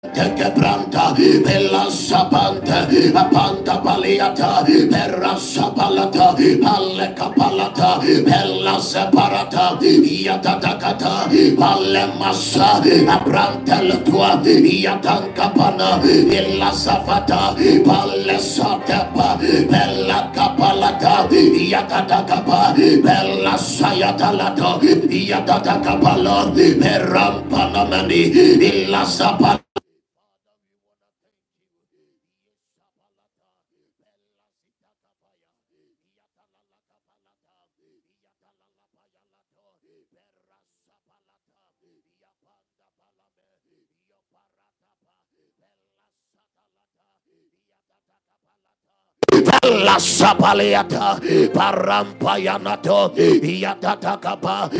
Tekebranta, Bella Sabanta, Apanta Paliata, Perra Sapalata, Palle Capalata, Bella Separata, Yatatakata, Palle Massa, Abranta Latua, Yatankapana, Illa Safata, Palle Satepa, Bella Capalata, Yatatakapa, Bella Sayatalata, Yatatakapala, Perampanamani, Illa Sapata. La sapaliata parampayanato yatatakapa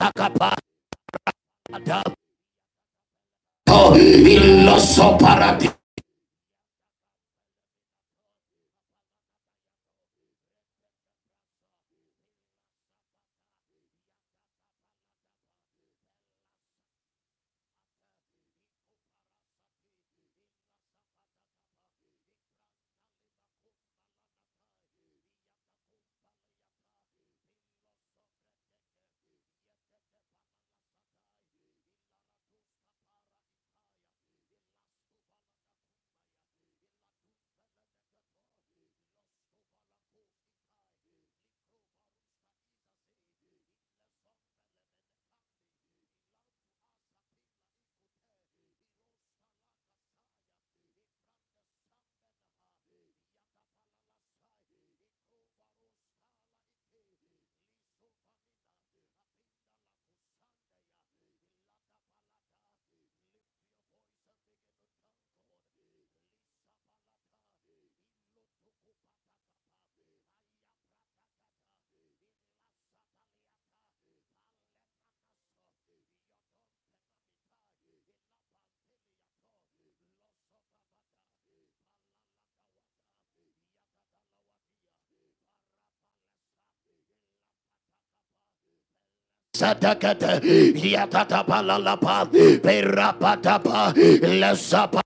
takapa illo soparati Sadakata Yatata Palalapa Perapatapa Lesapa.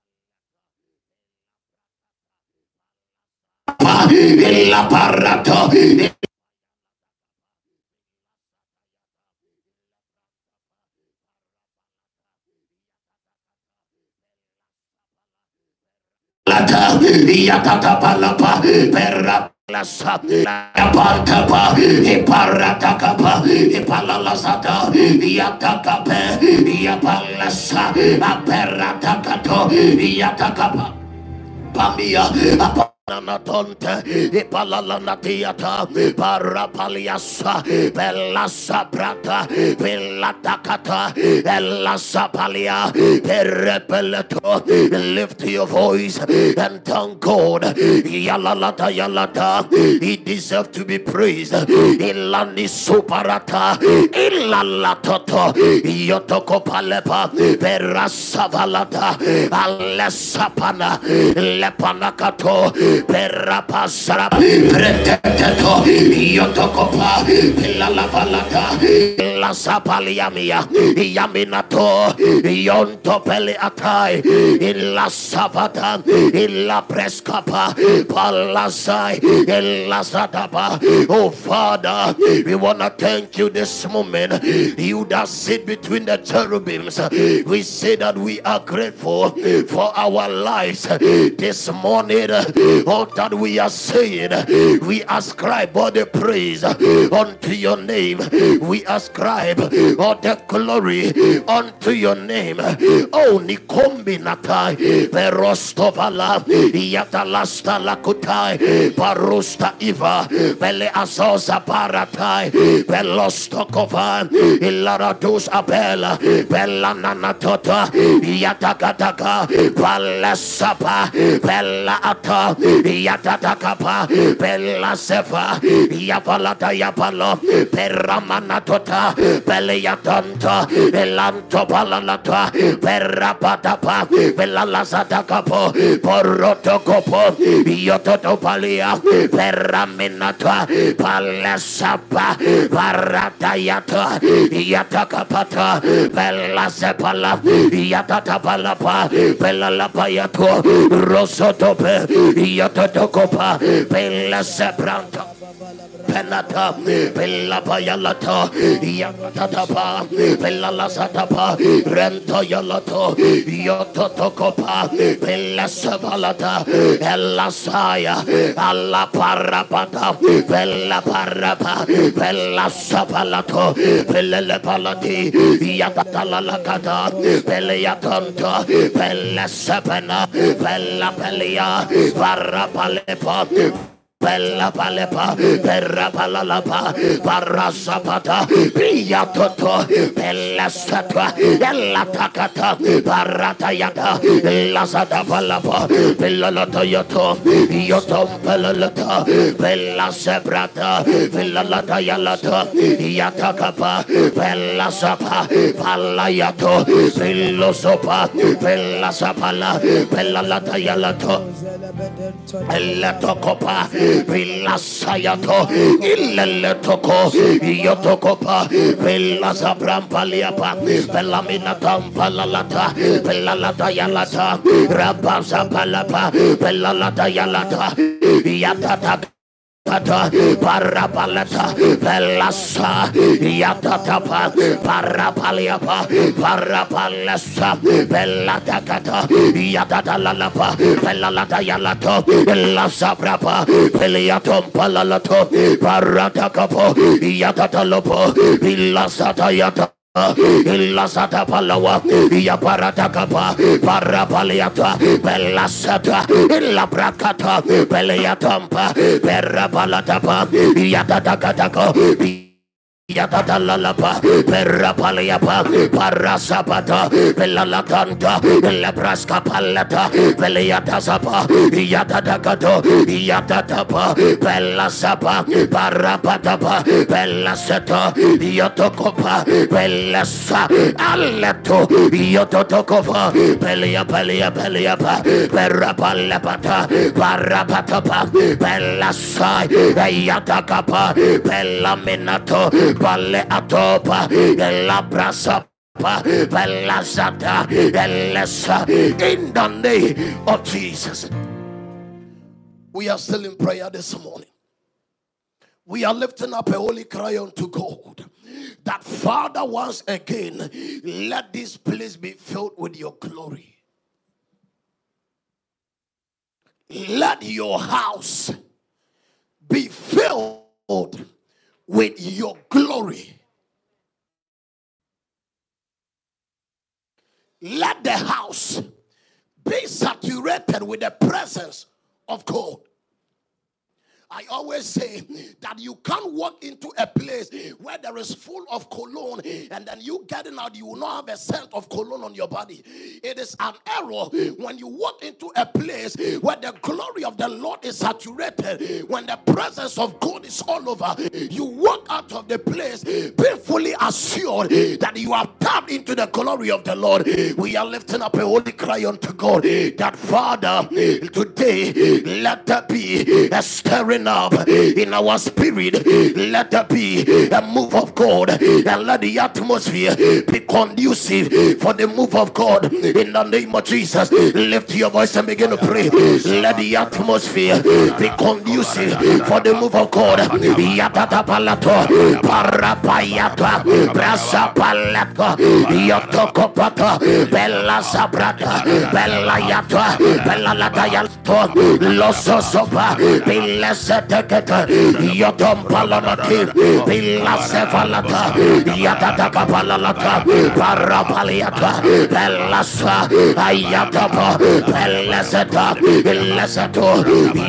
La Parato Yatata Palapa Perapatapa La Pantapa, Iparatakapa, Ipalalasata, Yatakape, Yapalasa, Aperatakato, Yatakapa, Pamia, Nanatonte, Ipalalatiata, Parapaliasa, Belasa Prata, Pilatakata, Elasa Palia, Perepeleto, lift your voice and thank God. Yalalata Yalata, he deserves to be praised. Ilani Suparata, Ilalatoto, Yotoko Palepa, Perasavalata, Alesapana, Lepanakato, perapasara preteteto yotokopa pilalavalata la sapaliamia yaminato yontopele atai. Illa savata illa prescapa palasai illa satapa oh father we want to thank you this moment. You that sit between the cherubims. We say that we are grateful for our lives this morning. All that we are saying, we ascribe all the praise unto your name. We ascribe all the glory unto your name. Oh, Nikombi Natai, Perostovala, Yatalasta Lakutai, Parusta Iva, Bele Azosa Paratai, Belostokova, Ilaradus Abela, Bella Nanatota, Yatakataka, Palesapa, Bella Ata, Yatatakapa, Bella Sefa, Yapalata Yapalo, Peramanatota, Beliatonto, Elanto Palalata, Perrapatapa, Velalazatacapo, Porotocopo, Yototopalia, Perraminata, Palesapa, Paratayata, Yatakapata, Belasepala, Yatatapalapa, Belalapayato, Rosotope, Yatotocopa, Belasepranto. Penata, Bella Payalata, Yatatapa, Bella Lasatapa, Rento Yalato, Yototokopa, Bella Savalata, Ella Saya, Alla Parapata, Bella Parapa, Bella Sapalato, Bella Palati, Yatatala Lakata, Bella Yatonto, Bella Sapana, Bella Pelia, Parapalepa, Bella palepa, perra palalapa, barra sapata, bria toto, bella satua, ella takata, barata yata, la sata palapa, bella lata yato, yotom pelalata, bella sebrata, bella lata yalata, yatakapa, bella sapa, palla yato, bello sopa, bella sapala, bella lata yalato, bella tokopa, Villa Sayato, Illetoko, Yotokopa, Villa Sabrampaliapa, Velamina Tampalalata, Velalata Yalata, Rabasa Palapa, Velalata Yalata, Yatata. Tata Parapalata Velasa Yatatapa Parapaliapa Parapalasa Velatakata Yatatalapa Velalata Yalato Lasaprapa Peliatom Palalato Paratakapo Yatatalopo Vilasata Yata Ilasata palawa ya parata kapa para paliata belasata illa brakata beliatampa perra palatapa ya tatakatako Yatatalapa, Perrapaliapa, Parasapata, Pelalakanta, Lebraska Palata, Peliatasapa, Yatadakato, Yatatapa, Pelasapa, Parapatapa, Pelaseta, Yotokopa, Pelasa, Aleto, Yototokova, Pelia Pelia Peliapa, Perrapalepata, Parapatapa, Pelasa, Yatakapa, Pelaminato, Vale atopa la brasa in the name of Jesus. We are still in prayer this morning. We are lifting up a holy cry unto God that Father, once again, let this place be filled with your glory. Let your house be filled with your glory. Let the house be saturated with the presence of God. I always say that you can't walk into a place where there is full of cologne and then you getting out, you will not have a scent of cologne on your body. It is an error when you walk into a place where the glory of the Lord is saturated, when the presence of God is all over. You walk out of the place being fully assured that you have tapped into the glory of the Lord. We are lifting up a holy cry unto God that Father, today let there be a stirring up in our spirit. Let there be a move of God and let the atmosphere be conducive for the move of God in the name of Jesus. Lift your voice and begin to pray. Let the atmosphere be conducive for the move of God. Bella bella bella bella setekete yodom palamati bila sefalata yatata palalata parapaliata belasa ayatapa beleseta beleseto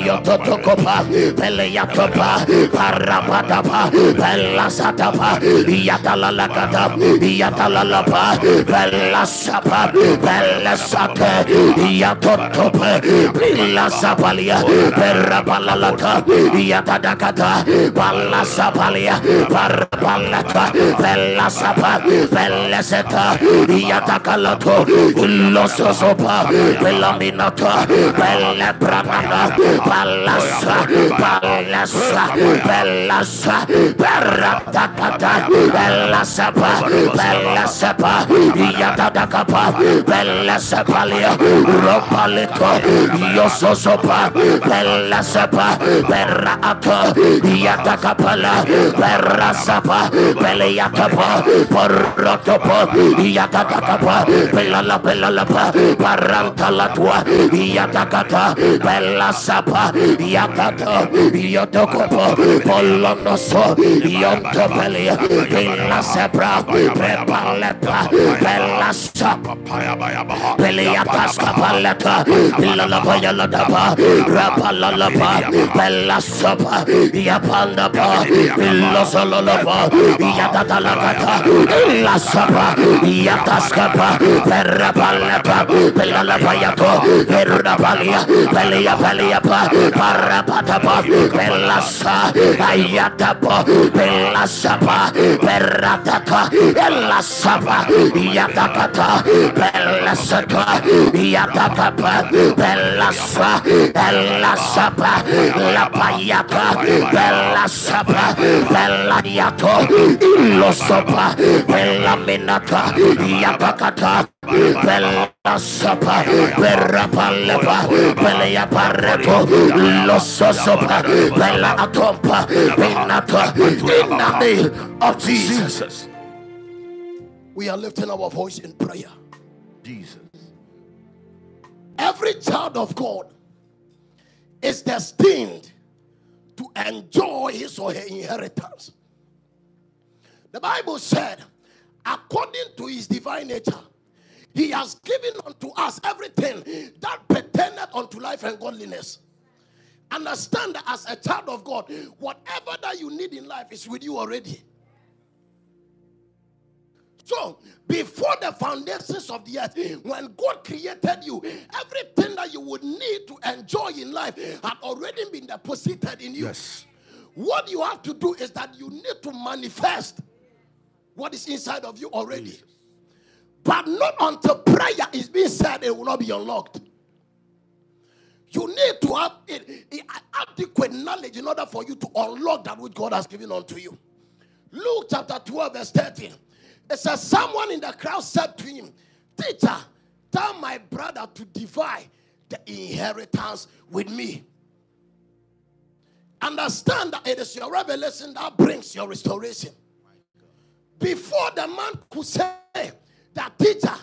yototokopa beleyatopa parapatapa belasatapa yatalalakata yatalalapa belasapa belesate yatotope bila sapalia perapalalata Yatadakata, Palasapalia, Parapalata, Pelasapa, Peleseta, Yatakalato, Lososopa, Pelaminata, Pelebranana, Palasa, Palasa, Pelasa, Peratakata, Pelasapa, Pelasapa, Yatadakapa, Pelasapalia, Ropalito, Yososopa, Pelasapa, Peraato, Yatakapala, Perasapa, Peleatapa, Porotopo, Yatakapa, Pelala Pelalapa, Parantalatua, Yatakata, Pelasapa, Yakata, Yotokopo, Polonoso, Yontopelia, Pelasapra, Prepalepa, Pelasapa, Peleataskapalata, Pilalapa Yaladapa, Rapalalapa, Bella Sopa, Yapandapa, Pilosolapa, Yatatalakata, La Sopa, Yataskapa, Perapalapa, Pelalapayato, Perrapalia, Pelia Peliapa, Parapatapa, Pelasa, Ayatapa, Pelasapa, Perratata, Ella Sapa, Yatakata, Pelasata, Yatakapa, Pelasa, Ella Sapa, La Payata, Bella Sapa, Bella Yato, Illo Sopa, Bella Minata, Yapakata, Bella Sapa, Berra Palepa, Bella Pareto, Losso Sopa, Bella Atompa, Benata, in the name of Jesus. We are lifting our voice in prayer. Jesus. Every child of God is destined to enjoy his or her inheritance. The Bible said, according to his divine nature, he has given unto us everything that pertaineth unto life and godliness. Understand that as a child of God, whatever that you need in life is with you already. So, before the foundations of the earth, when God created you, everything that you would need to enjoy in life had already been deposited in you. Yes. What you have to do is that you need to manifest what is inside of you already. But not until prayer is being said, it will not be unlocked. You need to have it, it- adequate knowledge in order for you to unlock that which God has given unto you. Luke chapter 12, verse 13. It says, Someone in the crowd said to him, Teacher, tell my brother to divide the inheritance with me. Understand that it is your revelation that brings your restoration. Before the man could say, That teacher,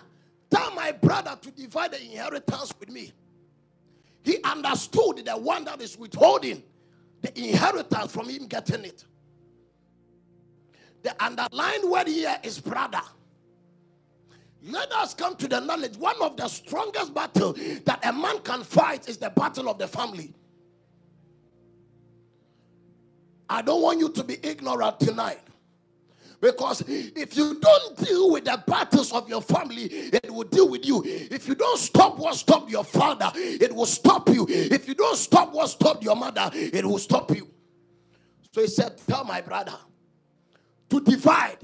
tell my brother to divide the inheritance with me, he understood the one that is withholding the inheritance from him getting it. The underlying word here is brother. Let us come to the knowledge. One of the strongest battle that a man can fight is the battle of the family. I don't want you to be ignorant tonight. Because if you don't deal with the battles of your family, it will deal with you. If you don't stop what stopped your father, it will stop you. If you don't stop what stopped your mother, it will stop you. So he said, Tell my brother to divide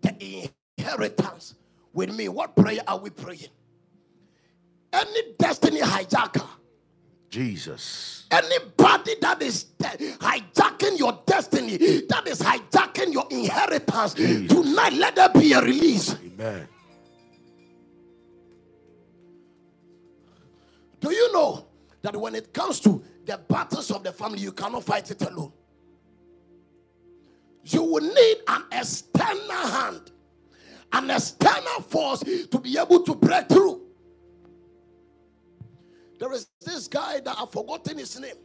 the inheritance with me. What prayer are we praying? Any destiny hijacker, Jesus. anybody that is hijacking your destiny, that is hijacking your inheritance, tonight let there be a release. Amen. Do you know that when it comes to the battles of the family, you cannot fight it alone? You will need an external hand, an external force to be able to break through. There is this guy that I've forgotten his name.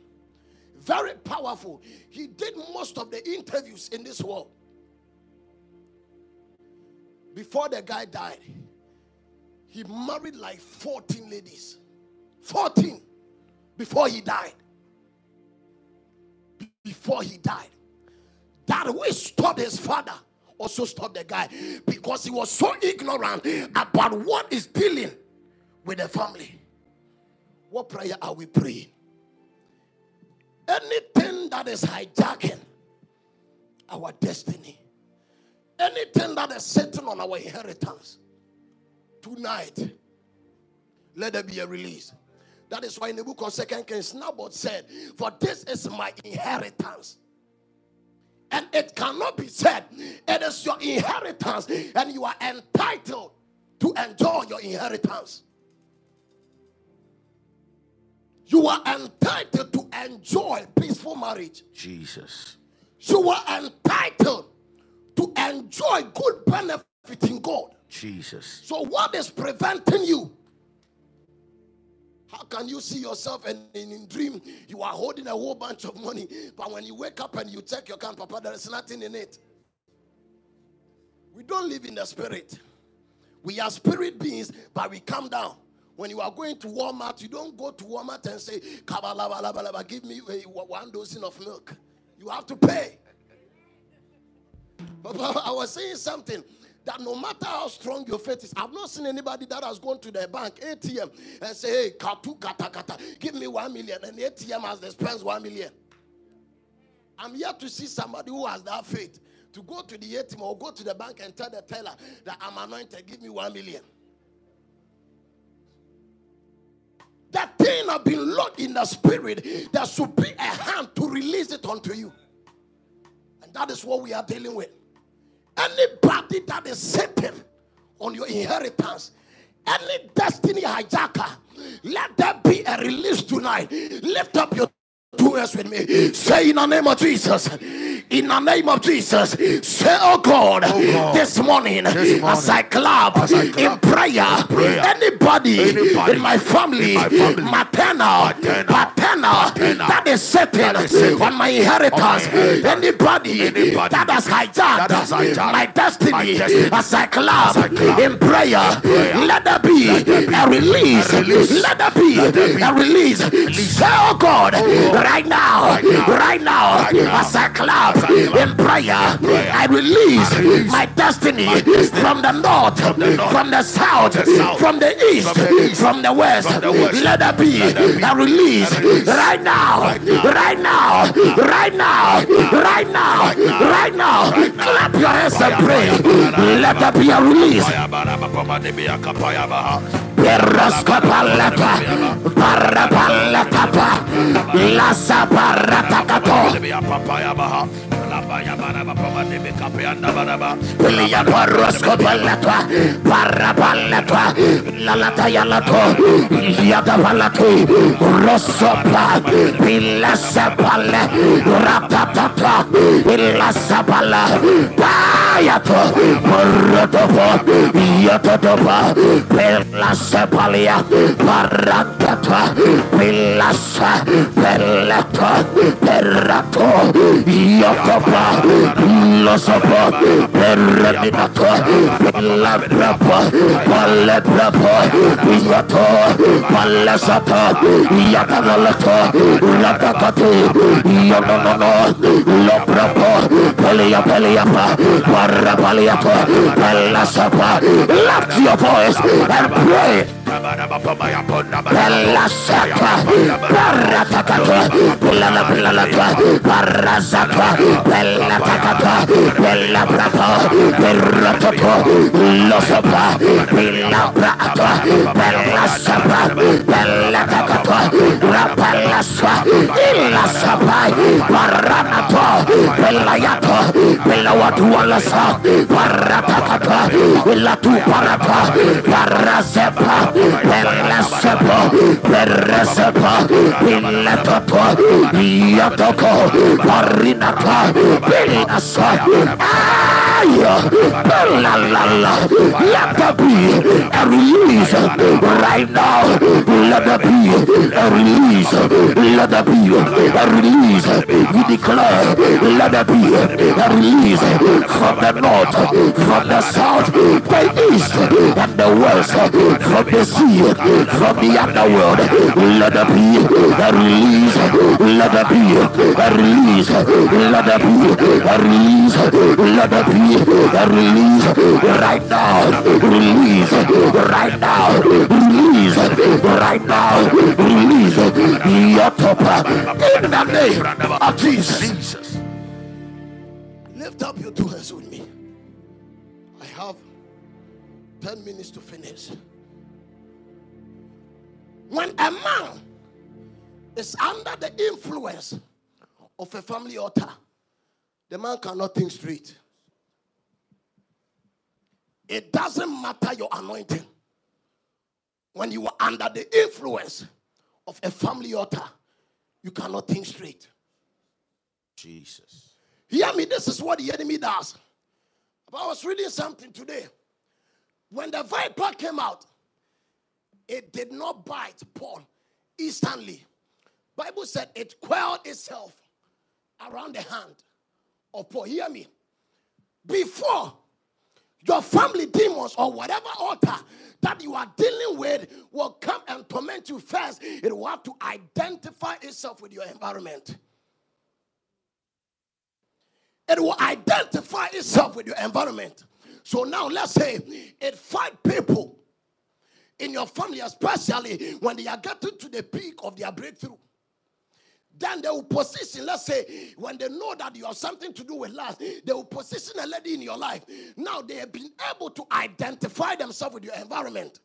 Very powerful. He did most of the interviews in this world. Before the guy died, he married like 14 ladies. 14 before he died. Before he died. That which stopped his father also stopped the guy because he was so ignorant about what is dealing with the family. What prayer are we praying? anything that is hijacking our destiny, anything that is sitting on our inheritance, tonight, let there be a release. That is why in the book of Second Kings, Naboth said, For this is my inheritance. And it cannot be said, it is your inheritance, and you are entitled to enjoy your inheritance. You are entitled to enjoy peaceful marriage. Jesus. You are entitled to enjoy good benefit in God. Jesus. So, what is preventing you? How can you see yourself and in, in dream you are holding a whole bunch of money, but when you wake up and you check your account, Papa, there is nothing in it. We don't live in the spirit. We are spirit beings, but we come down. When you are going to Walmart, you don't go to Walmart and say, give me eh, one dozen of milk. You have to pay. But I was saying something that no matter how strong your faith is, I've not seen anybody that has gone to the bank ATM and say, "Hey, katu kata kata, give me one million, and the ATM has dispensed one million. I'm yet to see somebody who has that faith to go to the ATM or go to the bank and tell the teller that I'm anointed, give me one million. That thing have been locked in the spirit. There should be a hand to release it unto you. And that is what we are dealing with. Anybody that is sitting on your inheritance, any destiny hijacker, let there be a release tonight. Lift up your hands with me. Say in the name of Jesus in the name of Jesus. Say, Oh God, oh God this, morning, this morning as I clap, as I clap in, prayer, in prayer, anybody, anybody in my family, in my family maternal, paternal, paternal, that is sitting, on my inheritance, on my inheritance. Anybody, anybody, that has hijacked, that has hijacked my, destiny, my destiny as I clap, as I clap in, prayer, in prayer, let there be, let there be a, release. a release, let there be, let there be a release. release. Say, Oh God, oh God right, now, right now, right now, right now as I clap in prayer, I release my destiny from the north, from the south, from the east, from the west. Let there be a release right now, right now, right now, right now, right now. Clap your hands and pray. Let there be a release. Perraskapalata, Parapalata, Lasa Paratakato. Lia parosco palatwa, parapalatwa, lalata yalato, yada palatu, rosopa, pilasa pale, ratatata, pilasa pala, payato, morotopo, yatotopa, pilasa palia, paratata, pilasa, pelato, perato, yotopa, lo sopo perreminato la brapa palle brapa yato palle sato yata lalato la takati yo no no no lo brapa pelia pelia pa parra paliato palla sapa lift your voice and pray it. Bella sata, barra tua, barra bella bella lo bella brata, bella sapa, bella takata, la bella sua, illa sapai, barra bella yato, barra tu barra sepa, per sepo per sepo il topo yatoko la let there be a release right now let there be a release let there be a release we declare let there be a release from the north from the south the east and the west from the sea from the underworld. Let there be a release. Let there be a release. Let there be a release. Let there be a release right now. Release right now. Release right now. Release. Yata up in the name of Jesus. Jesus. Lift up your two hands with me. I have 10 minutes to finish. When a man is under the influence of a family altar, the man cannot think straight. It doesn't matter your anointing. When you are under the influence of a family altar, you cannot think straight. Jesus. Hear me, this is what the enemy does. I was reading something today. When the viper came out, it did not bite Paul instantly. Bible said it quelled itself around the hand of Paul. Hear me. Before your family demons or whatever altar that you are dealing with will come and torment you first, it will have to identify itself with your environment. It will identify itself with your environment. So now let's say it five people in your family, especially when they are getting to the peak of their breakthrough. Then they will position, let's say, when they know that you have something to do with lust, they will position a lady in your life. Now they have been able to identify themselves with your environment.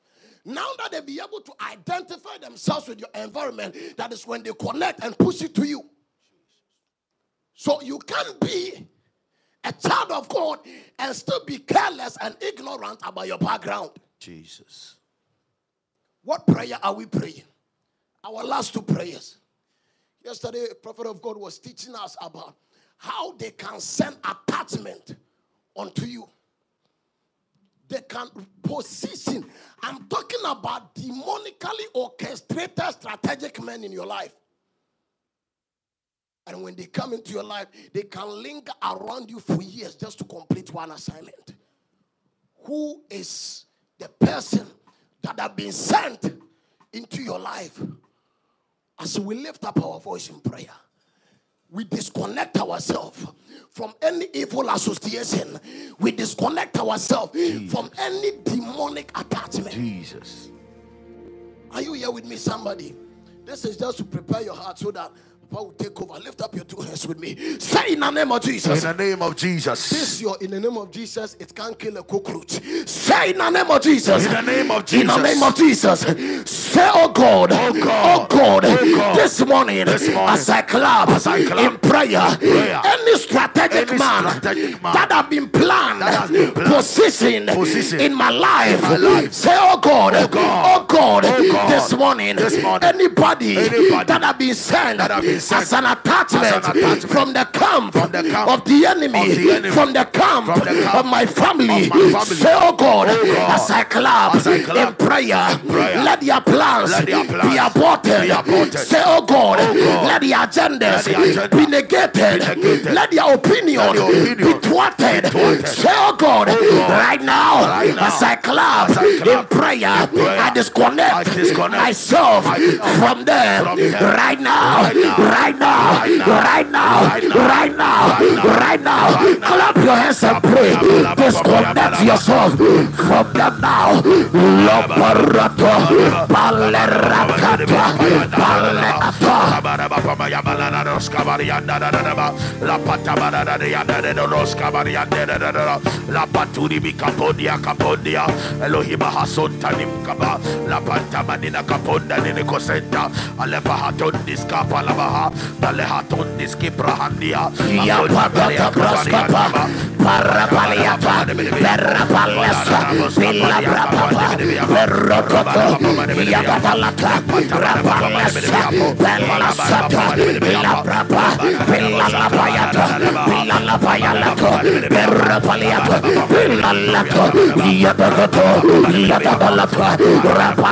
Now that they be able to identify themselves with your environment, that is when they connect and push it to you. So you can't be a child of God and still be careless and ignorant about your background. Jesus. What prayer are we praying? Our last two prayers. Yesterday, a prophet of God was teaching us about how they can send attachment onto you. They can position. I'm talking about demonically orchestrated strategic men in your life. And when they come into your life, they can linger around you for years just to complete one assignment. Who is the person that have been sent into your life? As we lift up our voice in prayer, we disconnect ourselves from any evil association. We disconnect ourselves from any demonic attachment. Jesus. Are you here with me, somebody? This is just to prepare your heart so that Papa will take over. Lift up your two hands with me. Say in the name of Jesus. In the name of Jesus. This your in the name of Jesus, it can't kill a cockroach. Say in the name of Jesus. In the name of Jesus. In the name of Jesus. Say, oh God, Oh God. oh God, Oh God. this morning, This morning, as I clap, as I clap in prayer, prayer, any strategic, any man, strategic man that have been planned, that has been planned, positioned, positioned in my life, my life. say, oh God, Oh God. oh God, Oh God. this morning, This morning, anybody, anybody that have been sent, have been sent as an attachment, an attachment from the camp, from the camp of the enemy, of the enemy, from the camp, from the camp of my family, of my family. say, oh God, Oh God. as I clap, As I clap in prayer, prayer, let their plans, let their plans be aborted. be aborted. Say, oh God, Oh God. let the agendas Let the agenda be negated. be negated. Let their opinion, Let opinion be thwarted. Say, oh God, oh God. right now, Right now, as I clap, as I clap in prayer, prayer, I disconnect, I disconnect myself myself from them, them. right now, Right now. right now, Right now. right now. Clap your hands and pray. Disconnect yourself from them now. Loparato, Palerakata, Paleata. La patabada de yanda de los cabariande de la paturi bi capodia capodia Elohima hason tanim kaba la pantamanina caponda de cosenta alepa haton discapa la baha dale Ya praskapa, parapaliata, perapalesa, pilla brapapa, perrototo, ya babalata, rapalesa, pelasata, pilla brapa, pilla lapayata, pilla lapayalato, perapaliata, pilla lato, ya ya babalata, rapalato, fire,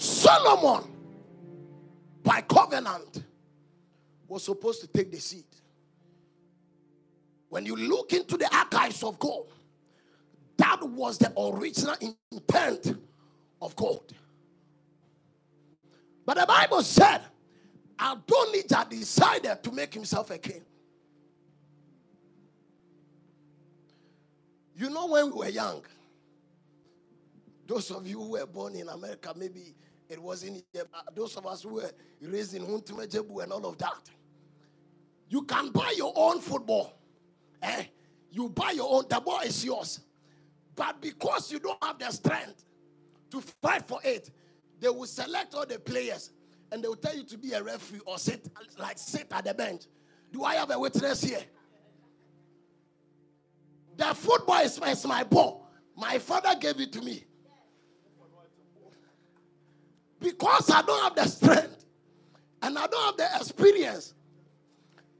Solomon by covenant was supposed to take the seed. When you look into the archives of God, that was the original intent of God. But the Bible said Adonijah decided to make himself a king. You know, when we were young, those of you who were born in America, maybe it wasn't those of us who were raised in Huntumejebu and all of that, you can buy your own football. Eh? You buy your own, the ball is yours. But because you don't have the strength to fight for it, they will select all the players and they will tell you to be a referee or sit like sit at the bench. Do I have a witness here? The football is my, is my ball. My father gave it to me. Because I don't have the strength and I don't have the experience.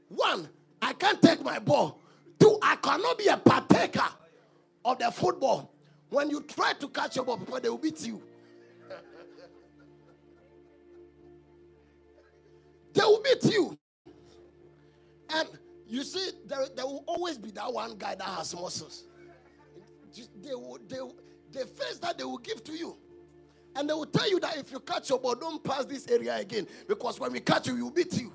One, I can't take my ball. Two, I cannot be a partaker of the football. When you try to catch your ball, people they will beat you. they will beat you. And you see, there, there will always be that one guy that has muscles. They will, they, the face that they will give to you. And they will tell you that if you catch your ball, don't pass this area again. Because when we catch you, we will beat you.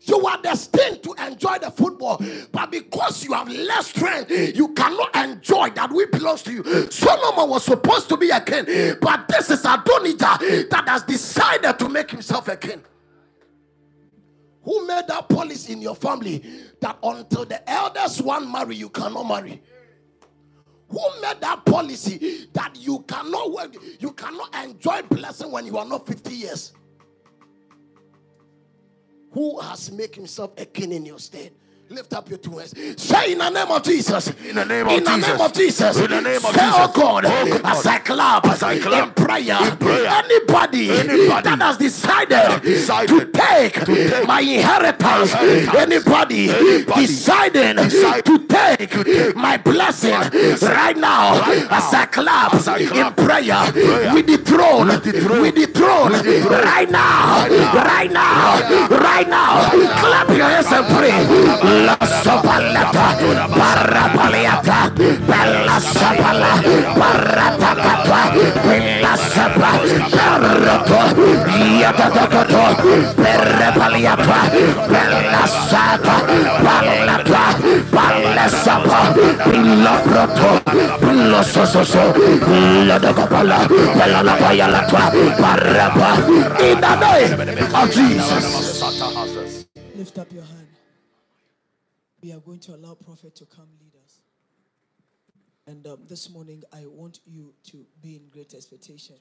You are destined to enjoy the football, but because you have less strength, you cannot enjoy that which belongs to you. Solomon was supposed to be a king, but this is Adonijah that has decided to make himself a king. Who made that policy in your family that until the eldest one marry, you cannot marry? Who made that policy that you cannot work, you cannot enjoy blessing when you are not 50 years? who has made himself a king in your stead. Lift up your two hands. Say in the name of Jesus. In the name of in the Jesus. name of Jesus. In the name of Say, oh Jesus. Oh God, Oh God. as I clap, As I clap in prayer, in prayer. anybody, Anybody that has decided, decided to, take take my inheritance, inheritance. anybody, Anybody deciding decide to take, take my blessing my blessing right now, right now. as I clap, As I in prayer, prayer. with the throne, With the throne. with the throne, With the throne. right now, right now, right now, clap your hands and pray. La sopalata, parapaliata, bella sapala, paratakata, bella sapa, yatakato, perapaliata, bella in the name of Jesus. Lift up your hand. We are going to allow Prophet to come lead us. And um, this morning, I want you to be in great expectation.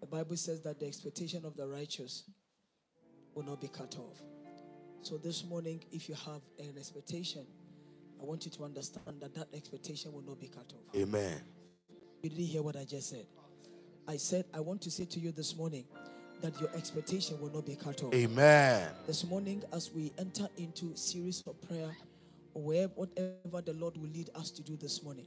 The Bible says that the expectation of the righteous will not be cut off. So this morning, if you have an expectation, I want you to understand that that expectation will not be cut off. Amen. You didn't hear what I just said. I said, I want to say to you this morning that your expectation will not be cut off. Amen. This morning, as we enter into series of prayer, or wherever, whatever the Lord will lead us to do this morning,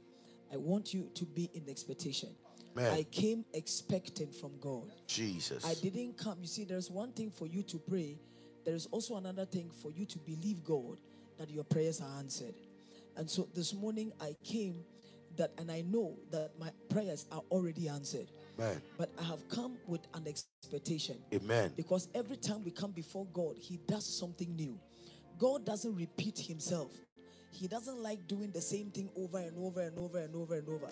I want you to be in expectation. Amen. I came expecting from God. Jesus. I didn't come. You see, there's one thing for you to pray. There is also another thing for you to believe God that your prayers are answered. And so this morning I came that, and I know that my prayers are already answered. Amen. But I have come with an expectation. Amen. Because every time we come before God, He does something new. God doesn't repeat Himself, He doesn't like doing the same thing over and over and over and over and over.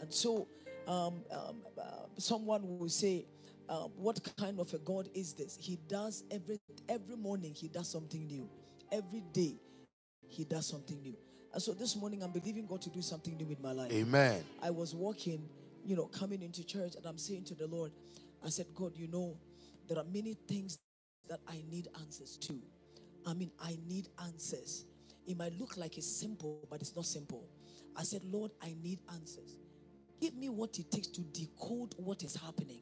And so, um, um, uh, someone will say, uh, What kind of a God is this? He does every every morning. He does something new. Every day, He does something new. And so this morning, I'm believing God to do something new with my life. Amen. I was walking, you know, coming into church, and I'm saying to the Lord, I said, God, you know, there are many things that I need answers to. I mean, I need answers. It might look like it's simple, but it's not simple. I said, Lord, I need answers. Give me what it takes to decode what is happening.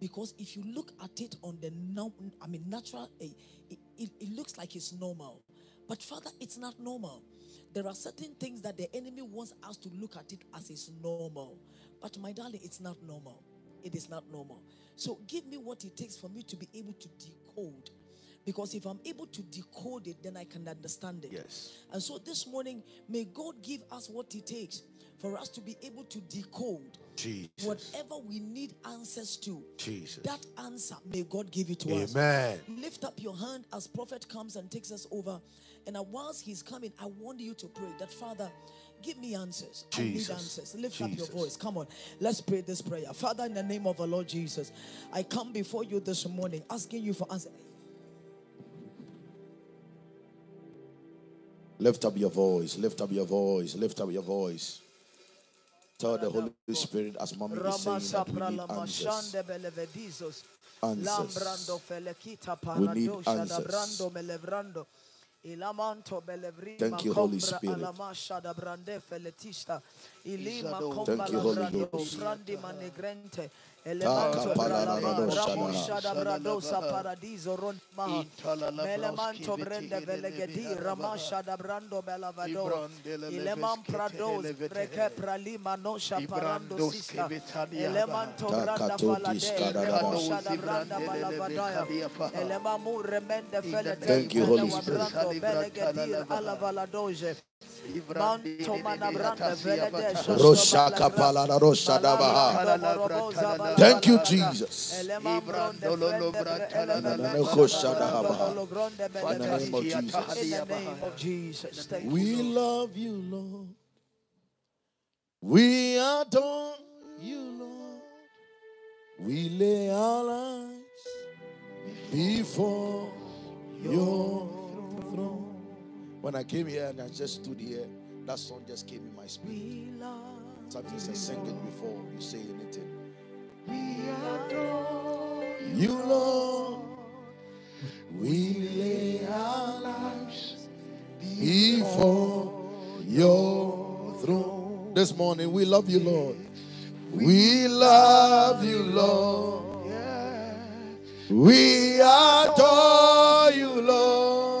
Because if you look at it on the no, I mean natural, eh, it, it, it looks like it's normal. But Father, it's not normal. There are certain things that the enemy wants us to look at it as is normal. But my darling, it's not normal. it is not normal. So give me what it takes for me to be able to decode. Because if I'm able to decode it, then I can understand it. Yes. And so this morning, may God give us what it takes for us to be able to decode Jesus. whatever we need answers to. Jesus. That answer, may God give it to us. Amen. Lift up your hand as prophet comes and takes us over. And uh, whilst he's coming, I want you to pray that Father, give me answers. I need answers. Lift up your voice. Come on. Let's pray this prayer. Father, in the name of our Lord Jesus, I come before you this morning asking you for answers. Lift up your voice, lift up your voice, lift up your voice. Tell the Holy Spirit, as mommy is saying, we need answers. Answers. We need answers. brando melevrando. Ilamanto belevri Thank you, Holy Spirit. alamasha da brande feletista. Ilima Thank you, Holy Ghost. Brandi manegrente. Elemanto bralama radosha ramo da. shada bradosa paradiso ronma. Melemanto broski velegedi hele brando belavado. Ibrandele prados breke pralima nosha parando sista. Elemanto branda falade. kadadada. Branda balavadaya. Elemamu remende fele Thank you, Holy Spirit. Brando alavaladoje. Thank you, Jesus. In the name of Jesus. We love you, Lord. We adore you, Lord. We lay our lives before your. When I came here and I just stood here, that song just came in my spirit. Something says, sing it before you say anything. we adore You, Lord, we lay our lives before your throne. This morning, we love you, Lord. We love you, Lord. We adore you, Lord.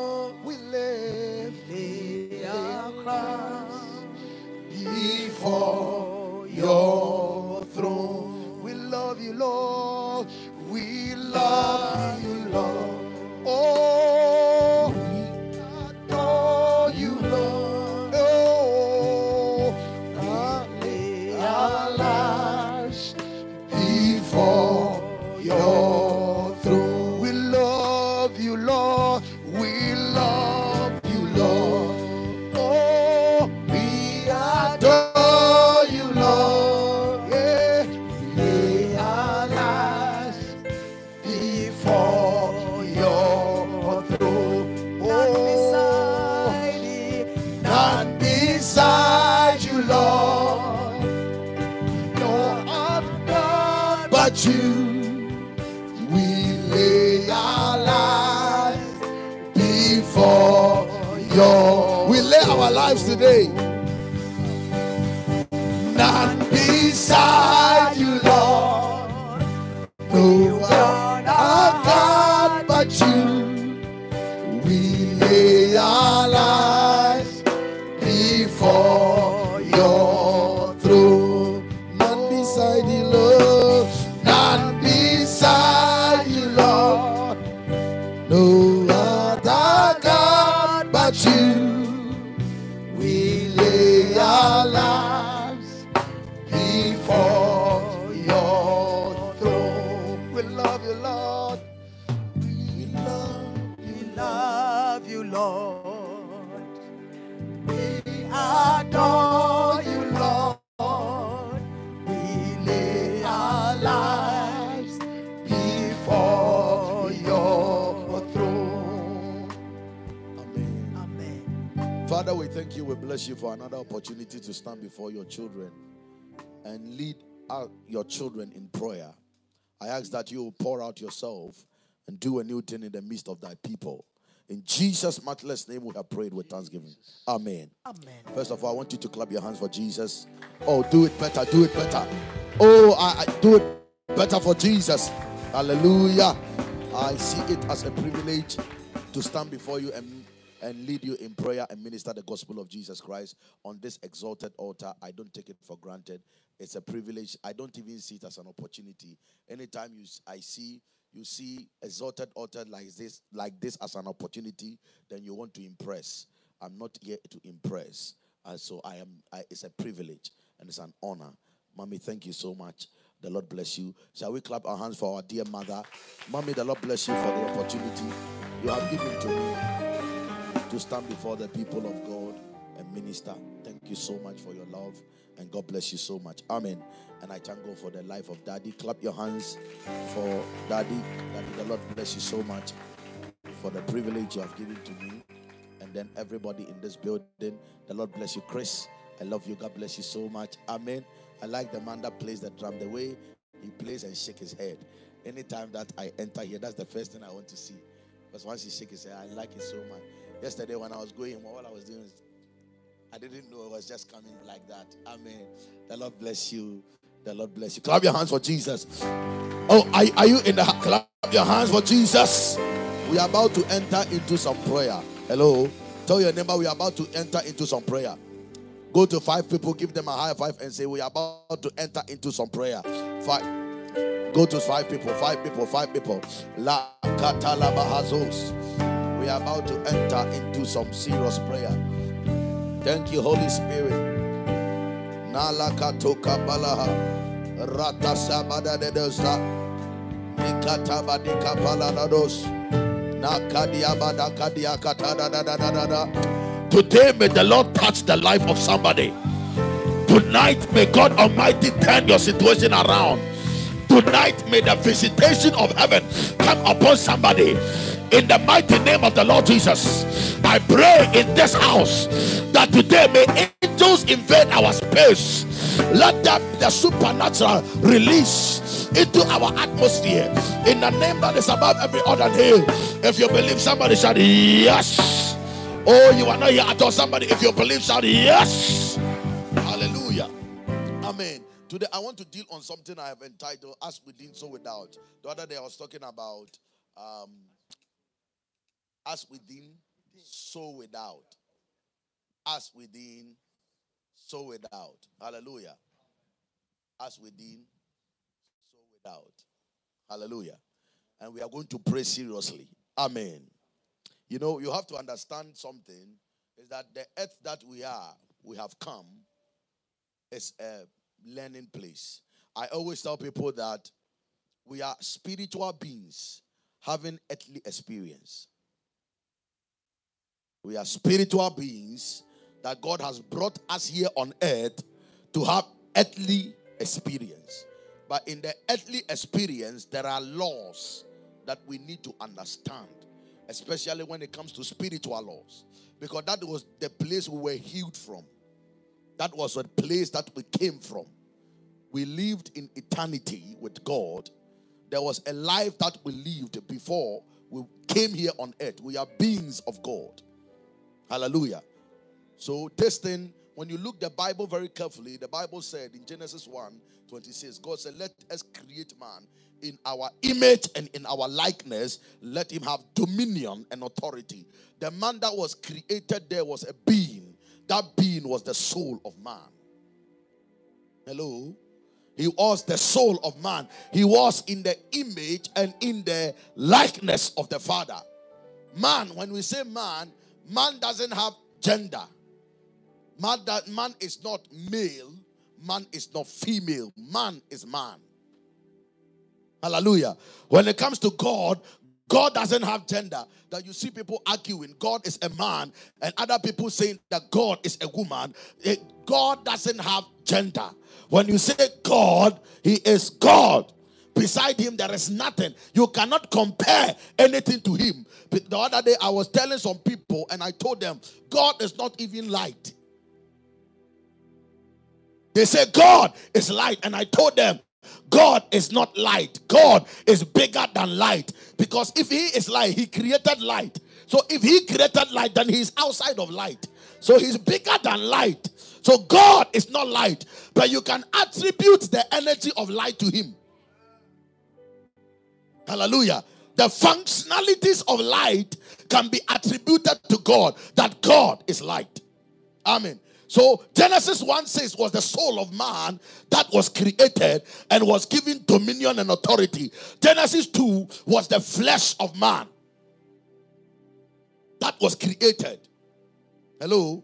Love Father, we thank you. We bless you for another opportunity to stand before your children and lead out your children in prayer. I ask that you pour out yourself and do a new thing in the midst of thy people. In Jesus' matchless name, we have prayed with thanksgiving. Amen. Amen. First of all, I want you to clap your hands for Jesus. Oh, do it better, do it better. Oh, I, I do it better for Jesus. Hallelujah. I see it as a privilege to stand before you and, and lead you in prayer and minister the gospel of Jesus Christ on this exalted altar. I don't take it for granted. it's a privilege. I don't even see it as an opportunity. Anytime you I see you see exalted altar like this, like this as an opportunity, then you want to impress. I'm not here to impress. And so I am I, it's a privilege and it's an honor. Mommy, thank you so much. The Lord bless you. Shall we clap our hands for our dear mother? Mommy, the Lord bless you for the opportunity you have given to me to stand before the people of God and minister. Thank you so much for your love and God bless you so much. Amen. And I thank God for the life of Daddy. Clap your hands for Daddy. Daddy, the Lord bless you so much for the privilege you have given to me. And then everybody in this building, the Lord bless you. Chris, I love you. God bless you so much. Amen. I like the man that plays the drum, the way he plays and shake his head. Anytime that I enter here, that's the first thing I want to see. Because once he shake his head, I like it so much. Yesterday when I was going, all I was doing is I didn't know it was just coming like that. Amen. The Lord bless you. The Lord bless you. Clap your hands for Jesus. Oh, are, are you in the clap your hands for Jesus? We are about to enter into some prayer. Hello. Tell your neighbor we are about to enter into some prayer. Go to five people, give them a high five, and say, We are about to enter into some prayer. Five. Go to five people, five people, five people. La. We are about to enter into some serious prayer. Thank you, Holy Spirit. Nala katoka balaha. Rata sabada de dosa. Nikata badika palanados. Nakadia badakadia katada da da da da da. Today, may the Lord touch the life of somebody. Tonight, may God Almighty turn your situation around. Tonight, may the visitation of heaven come upon somebody. In the mighty name of the Lord Jesus, I pray in this house that today may angels invade our space. Let them the supernatural release into our atmosphere in the name that is above every other name. If you believe somebody shout yes. Oh, you are not here at all. Somebody, if you believe, shout yes. Hallelujah. Amen. Today I want to deal on something I have entitled As Within, So Without. The other day I was talking about um, As Within, So Without. As within, so without. Hallelujah. As within, so without. Hallelujah. And we are going to pray seriously. Amen. You know, you have to understand something is that the earth that we are, we have come, is a learning place. I always tell people that we are spiritual beings having earthly experience. We are spiritual beings that God has brought us here on earth to have earthly experience. But in the earthly experience, there are laws that we need to understand, especially when it comes to spiritual laws, because that was the place we were healed from. That was the place that we came from. We lived in eternity with God. There was a life that we lived before we came here on earth. We are beings of God. Hallelujah. So, testing, when you look the Bible very carefully, the Bible said in Genesis 1 26, God said, Let us create man in our image and in our likeness. Let him have dominion and authority. The man that was created there was a being. That being was the soul of man. Hello? He was the soul of man. He was in the image and in the likeness of the Father. Man, when we say man, man doesn't have gender. Man, that man is not male, man is not female, man is man. Hallelujah. When it comes to God, God doesn't have gender. That you see people arguing, God is a man, and other people saying that God is a woman. It, God doesn't have gender. When you say God, He is God. Beside Him, there is nothing. You cannot compare anything to Him. The other day, I was telling some people, and I told them, God is not even light. They say God is light, and I told them God is not light. God is bigger than light. Because if He is light, He created light. So if He created light, then He's outside of light. So He's bigger than light. So God is not light, but you can attribute the energy of light to Him. Hallelujah. The functionalities of light can be attributed to God, that God is light. Amen. So Genesis 1 says was the soul of man that was created and was given dominion and authority. Genesis 2 was the flesh of man that was created. Hello?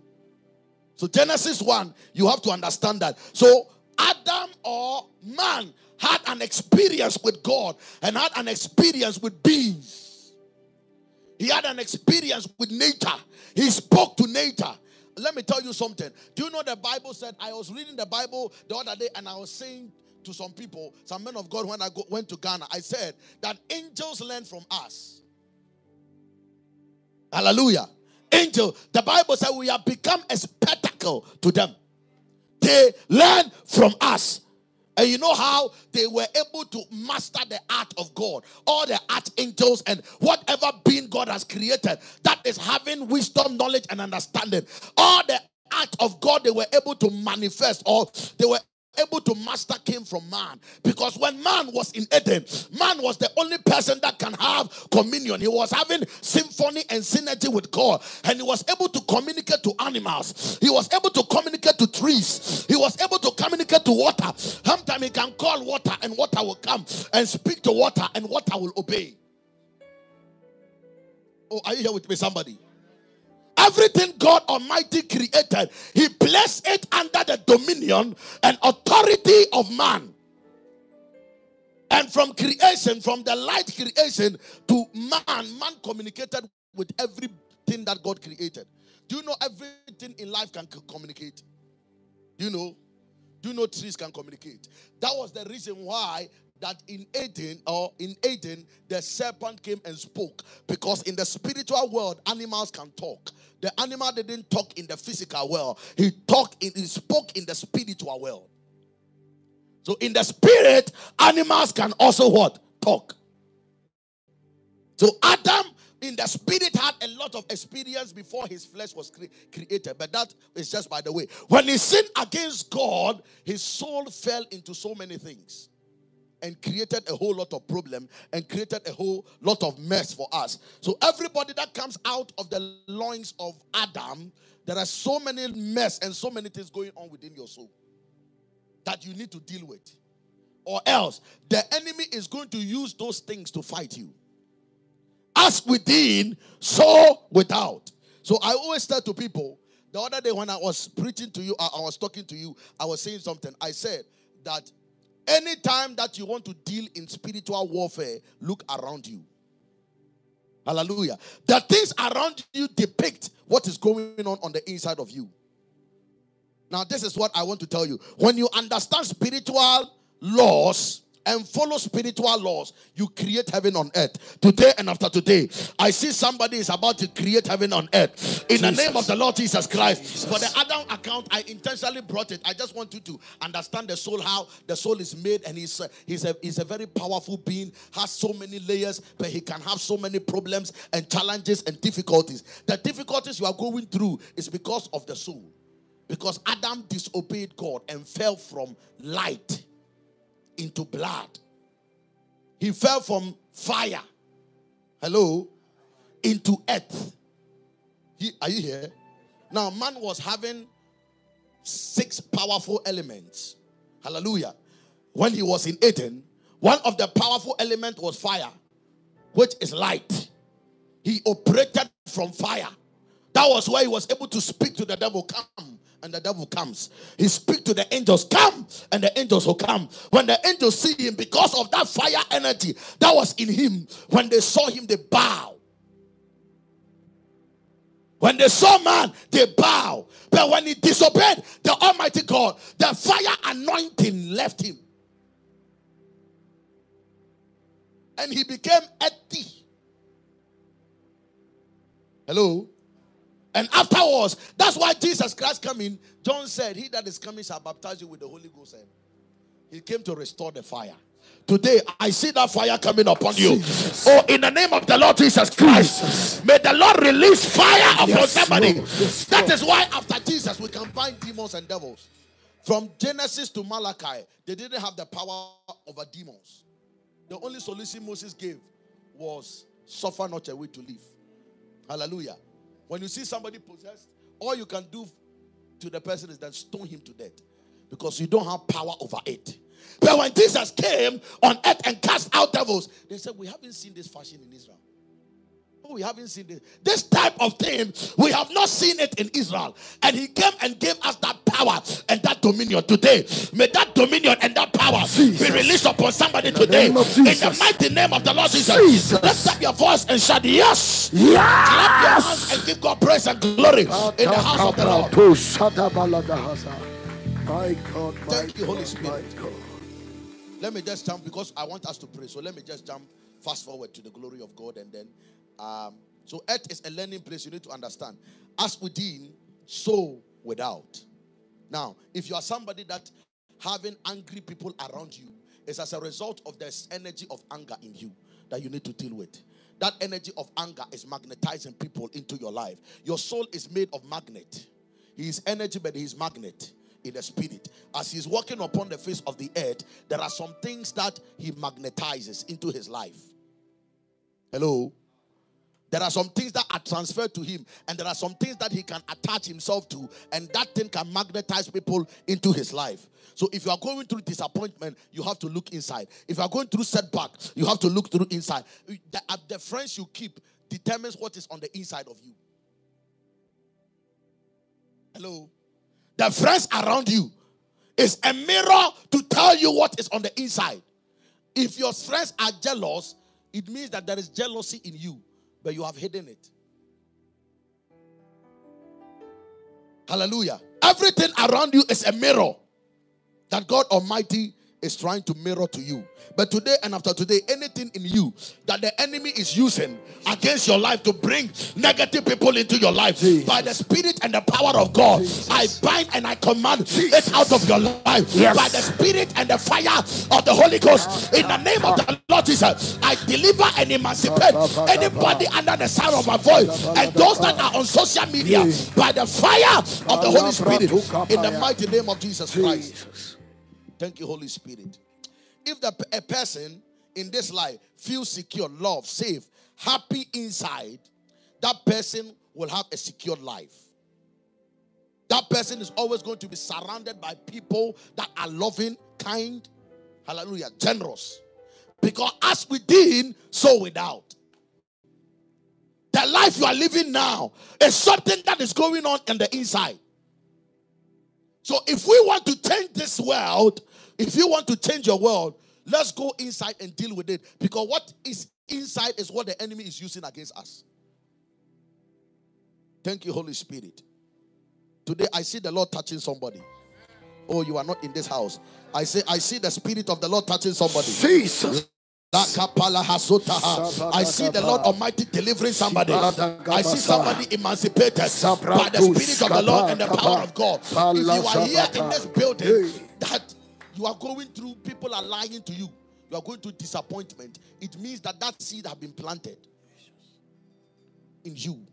So Genesis 1, you have to understand that. So Adam or man had an experience with God and had an experience with beings. He had an experience with nature. He spoke to nature. Let me tell you something. Do you know the Bible said? I was reading the Bible the other day and I was saying to some people, some men of God, when I go, went to Ghana, I said that angels learn from us. Hallelujah. Angel, the Bible said we have become a spectacle to them. They learn from us. And you know how they were able to master the art of God, all the archangels and whatever being God has created that is having wisdom, knowledge, and understanding. All the art of God they were able to manifest, or they were able to master came from man. Because when man was in Eden, man was the only person that can have communion. He was having symphony and synergy with God. And he was able to communicate to animals. He was able to communicate to trees. He was able to communicate to water. Sometimes he can call water and water will come and speak to water and water will obey. Oh, are you here with me, somebody? Everything God Almighty created, He placed it under the dominion and authority of man. And from creation, from the light creation to man, man communicated with everything that God created. Do you know everything in life can communicate? Do you know? Do you know trees can communicate? That was the reason why that in Eden or in Eden the serpent came and spoke because in the spiritual world animals can talk. The animal didn't talk in the physical world. He talked in he spoke in the spiritual world. So in the spirit animals can also what? Talk. So Adam in the spirit had a lot of experience before his flesh was cre- created but that is just by the way when he sinned against god his soul fell into so many things and created a whole lot of problem and created a whole lot of mess for us. So everybody that comes out of the loins of Adam, there are so many mess and so many things going on within your soul that you need to deal with. Or else the enemy is going to use those things to fight you. As within, so without. So I always tell to people, the other day when I was preaching to you, I was talking to you, I was saying something. I said that Anytime that you want to deal in spiritual warfare, look around you. Hallelujah. The things around you depict what is going on on the inside of you. Now, this is what I want to tell you. When you understand spiritual laws, and follow spiritual laws, you create heaven on earth. Today and after today, I see somebody is about to create heaven on earth. In Jesus. the name of the Lord Jesus Christ. Jesus. For the Adam account, I intentionally brought it. I just want you to understand the soul, how the soul is made, and he's a, he's a, he's a very powerful being, has so many layers, but he can have so many problems and challenges and difficulties. The difficulties you are going through is because of the soul. Because Adam disobeyed God and fell from light into blood. He fell from fire. Hello? Into earth. He, are you here? Now, man was having six powerful elements. Hallelujah. When he was in Eden, one of the powerful elements was fire, which is light. He operated from fire. That was why he was able to speak to the devil, Come and the devil comes. He speak to the angels, come, and the angels will come. When the angels see him, because of that fire energy that was in him, when they saw him, they bow. When they saw man, they bow. But when he disobeyed the Almighty God, the fire anointing left him. And he became earthy. Hello? And afterwards, that's why Jesus Christ coming. John said, He that is coming shall baptize you with the Holy Ghost. And he came to restore the fire. Today, I see that fire coming upon you. Jesus. Oh, in the name of the Lord Jesus Christ, Jesus. may the Lord release fire upon yes, somebody. Yes, that is why, after Jesus, we can find demons and devils. From Genesis to Malachi, they didn't have the power over demons. The only solution Moses gave was suffer not a way to live. Hallelujah. When you see somebody possessed, all you can do to the person is then stone him to death because you don't have power over it. But when Jesus came on earth and cast out devils, they said, We haven't seen this fashion in Israel. Oh, we haven't seen this. This type of thing, we have not seen it in Israel. And he came and gave us that power and that dominion today. May that dominion and that power Jesus. be released upon somebody today. name In the mighty name of the Lord Jesus. Jesus. Lift up your voice and shout, Yes. Clap your Yes. hands and give God praise and glory in the house of the Lord. My God, my Thank you, Holy Spirit. Let me just jump because I want us to pray. So let me just jump fast forward to the glory of God and then. Um, so earth is a learning place. You need to understand. As within, so without. Now, if you are somebody that having angry people around you, is as a result of this energy of anger in you that you need to deal with. That energy of anger is magnetizing people into your life. Your soul is made of magnet. He is energy, but he is magnet in the spirit. As he's walking upon the face of the earth, there are some things that he magnetizes into his life. Hello? There are some things that are transferred to him, and there are some things that he can attach himself to, and that thing can magnetize people into his life. So, if you are going through disappointment, you have to look inside. If you are going through setback, you have to look through inside. The, uh, the friends you keep determines what is on the inside of you. Hello? The friends around you is a mirror to tell you what is on the inside. If your friends are jealous, it means that there is jealousy in you, but you have hidden it. Hallelujah. Everything around you is a mirror that God Almighty is trying to mirror to you. But today and after today, anything in you that the enemy is using against your life to bring negative people into your life by the spirit and the power of God, I bind and I command it out of your life by the spirit and the fire of the Holy Ghost. In the name of the Lord Jesus, I deliver and emancipate anybody under the sound of my voice and those that are on social media by the fire of the Holy Spirit. In the mighty name of Jesus Christ. Thank you, Holy Spirit. If the, a person in this life feels secure, loved, safe, happy inside, that person will have a secure life. That person is always going to be surrounded by people that are loving, kind, hallelujah, generous. Because as within, so without. The life you are living now is something that is going on in the inside. So if we want to change this world, if you want to change your world, let's go inside and deal with it. Because what is inside is what the enemy is using against us. Thank you, Holy Spirit. Today I see the Lord touching somebody. Oh, you are not in this house. I say, I see the Spirit of the Lord touching somebody. Jesus. I see the Lord Almighty delivering somebody. I see somebody emancipated by the Spirit of the Lord and the power of God. If you are here in this building, that you are going through, people are lying to you, you are going through disappointment, it means that that seed has been planted in you.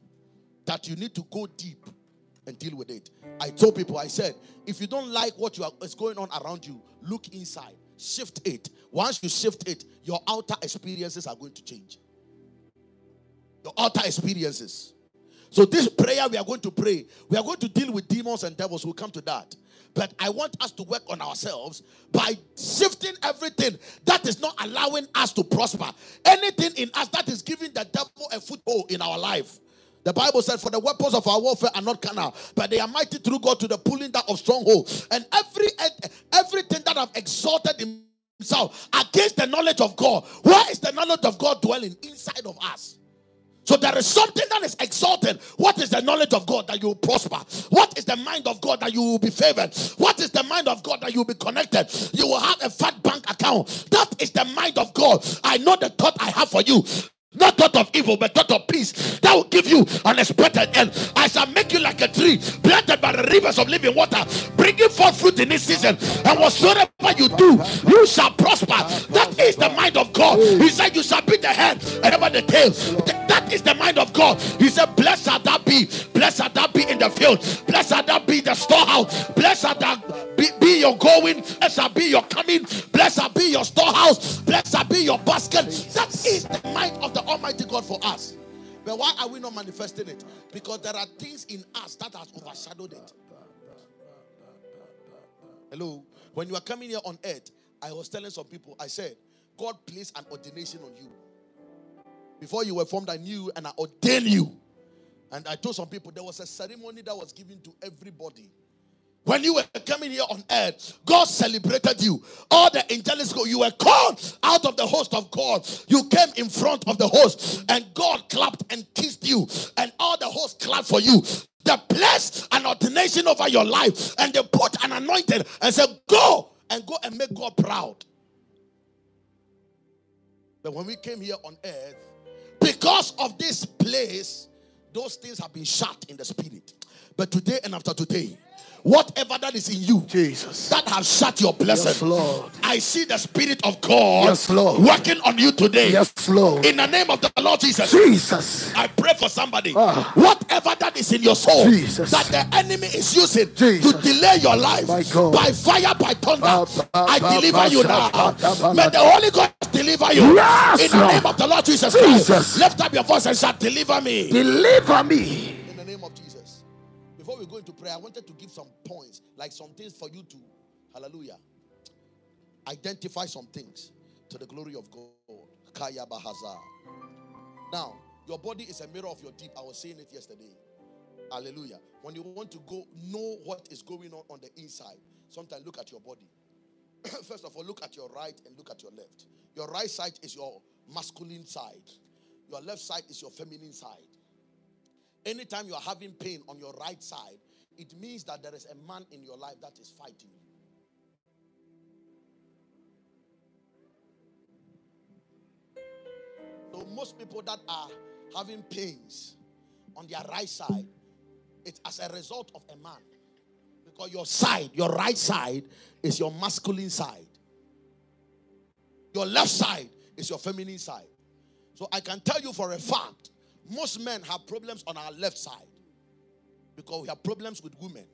That you need to go deep and deal with it. I told people, I said, if you don't like what you are, is going on around you, look inside, shift it. Once you shift it, your outer experiences are going to change. Your outer experiences. So, this prayer we are going to pray, we are going to deal with demons and devils. We'll come to that. But I want us to work on ourselves by shifting everything that is not allowing us to prosper. Anything in us that is giving the devil a foothold in our life. The Bible said, For the weapons of our warfare are not carnal, but they are mighty through God to the pulling down of strongholds. And every everything that I've exalted himself against the knowledge of God, where is the knowledge of God dwelling? Inside of us. So there is something that is exalted. What is the knowledge of God that you will prosper? What is the mind of God that you will be favored? What is the mind of God that you will be connected? You will have a fat bank account. That is the mind of God. I know the thought I have for you. Not thought of evil, but thought of peace. That will give you unexpected end. I shall make you like a tree planted by the rivers of living water, bringing forth fruit in this season. And whatsoever you do, you shall prosper. That is the mind of God. He said, You shall be the head and never the tail. Th- That is the mind of God. He said, Blessed shall that be. Blessed shall that be in the field. Blessed shall that be the storehouse. Blessed shall that be, be your going. Blessed be your coming. Blessed be your storehouse. Blessed be your basket. That is the mind of the Almighty God for us. But why are we not manifesting it? Because there are things in us that has overshadowed it. Hello. When you are coming here on earth, I was telling some people, I said, God placed an ordination on you. Before you were formed, I knew and I ordained you. And I told some people there was a ceremony that was given to everybody. When you were coming here on earth, God celebrated you. All the angels, go, you were called out of the host of God. You came in front of the host, and God clapped and kissed you, and all the host clapped for you. They placed an ordination over your life, and they put an anointing and said, Go and go and make God proud. But when we came here on earth, because of this place, those things have been shut in the spirit. But today and after today, whatever that is in you Jesus. that has shut your blessing, Yes, Lord. I see the spirit of God Yes, Lord. working on you today. Yes, Lord. In the name of the Lord Jesus. Jesus. I pray for somebody. Ah. Whatever that is in your soul Jesus. that the enemy is using Jesus. to delay your life by fire, by thunder, Ba, ba, I deliver ba, you now. ba, da, ba, May the Holy Ghost deliver you. Yes, in the Lord. name of the Lord Jesus, Jesus. Christ. Lift up your voice and shout, Deliver me. Deliver me. Into prayer, I wanted to give some points, like some things for you to, hallelujah, identify some things to the glory of God. Kaya Bahaza. Now, your body is a mirror of your deep. I was saying it yesterday. Hallelujah. When you want to go know what is going on on the inside, sometimes look at your body. First of all, look at your right and look at your left. Your right side is your masculine side. Your left side is your feminine side. Anytime you are having pain on your right side, it means that there is a man in your life that is fighting you. So most people that are having pains on their right side, it's as a result of a man. Because your side, your right side, is your masculine side. Your left side is your feminine side. So I can tell you for a fact, most men have problems on our left side because we have problems with women.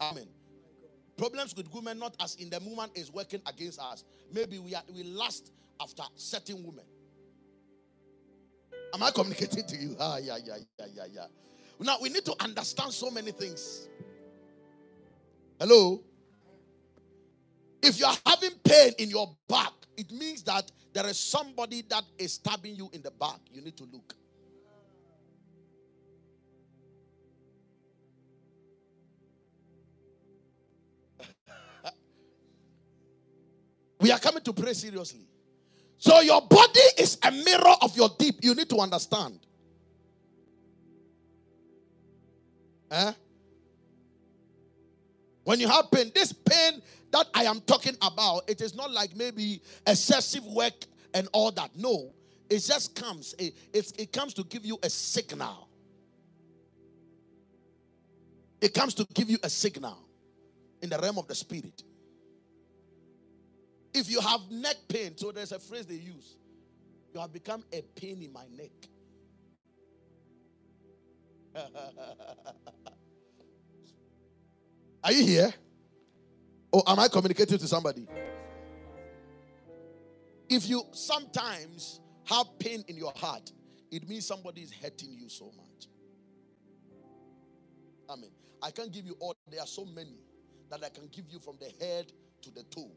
Amen. Problems with women, not as in the woman is working against us. Maybe we are we lust after certain women. Am I communicating to you? Ah, yeah, yeah, yeah, yeah, yeah. Now we need to understand so many things. Hello? If you are having pain in your back, it means that there is somebody that is stabbing you in the back. You need to look. We are coming to pray seriously. So your body is a mirror of your deep. You need to understand. Eh? When you have pain, this pain that I am talking about, it is not like maybe excessive work and all that. No, it just comes. It, it's- it comes to give you a signal. It comes to give you a signal in the realm of the spirit. If you have neck pain, so there's a phrase they use you have become a pain in my neck. Are you here? Or am I communicating to somebody? If you sometimes have pain in your heart, it means somebody is hurting you so much. Amen. I can't give you all, there are so many that I can give you from the head to the toe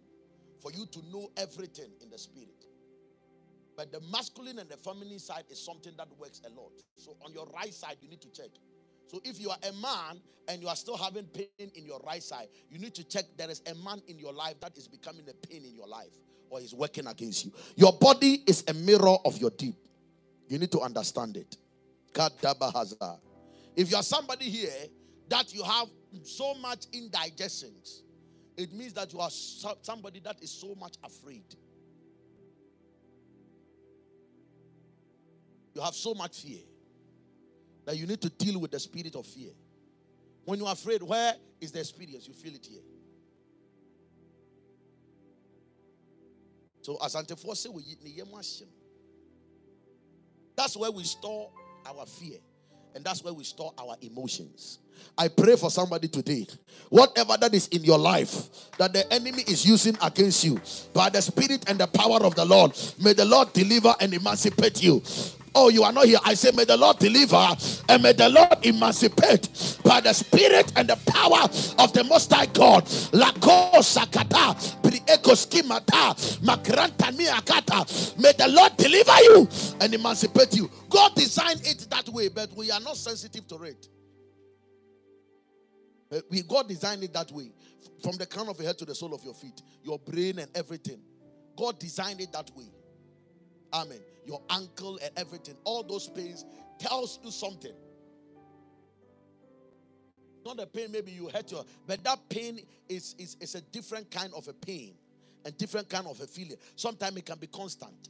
for you to know everything in the spirit. But the masculine and the feminine side is something that works a lot. So on your right side, you need to check. So if you are a man and you are still having pain in your right side, you need to check there is a man in your life that is becoming a pain in your life or is working against you. Your body is a mirror of your deep. You need to understand it. If you are somebody here that you have so much indigestions, it means that you are somebody that is so much afraid. You have so much fear that you need to deal with the spirit of fear. When you're afraid, where is the experience? You feel it here. So, as Antifor say, we. That's where we store our fear. And that's where we store our emotions. I pray for somebody today. Whatever that is in your life that the enemy is using against you, by the spirit and the power of the Lord, may the Lord deliver and emancipate you. Oh, you are not here. I say, May the Lord deliver and may the Lord emancipate by the spirit and the power of the Most High God. Lako sakata, priekoskimata, makrantaniakata. May the Lord deliver you and emancipate you. God designed it that way, but we are not sensitive to it. Uh, We God designed it that way, from the crown of your head to the sole of your feet, your brain and everything. God designed it that way. Amen. Your ankle and everything, all those pains tells you something. Not a pain, maybe you hurt your, but that pain is, is, is a different kind of a pain and different kind of a feeling. Sometimes it can be constant.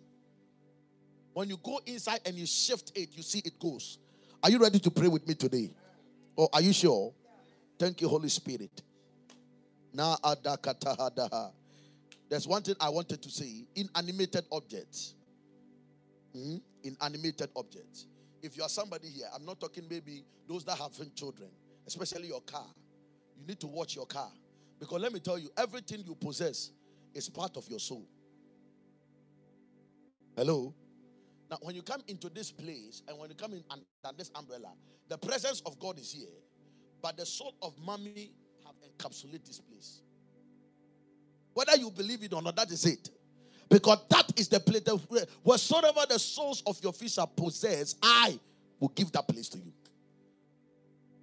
When you go inside and you shift it, you see it goes. Are you ready to pray with me today? Or are you sure? Thank you, Holy Spirit. There's one thing I wanted to say inanimated objects. Hmm? Inanimated objects. If you are somebody here, I'm not talking maybe those that have children, especially your car. You need to watch your car. Because let me tell you, everything you possess is part of your soul. Hello? Now, when you come into this place and when you come in under this umbrella, the presence of God is here, but the soul of mommy have encapsulated this place. Whether you believe it or not, that is it. Because that is the place that whatsoever the souls of your fish are possessed, I will give that place to you.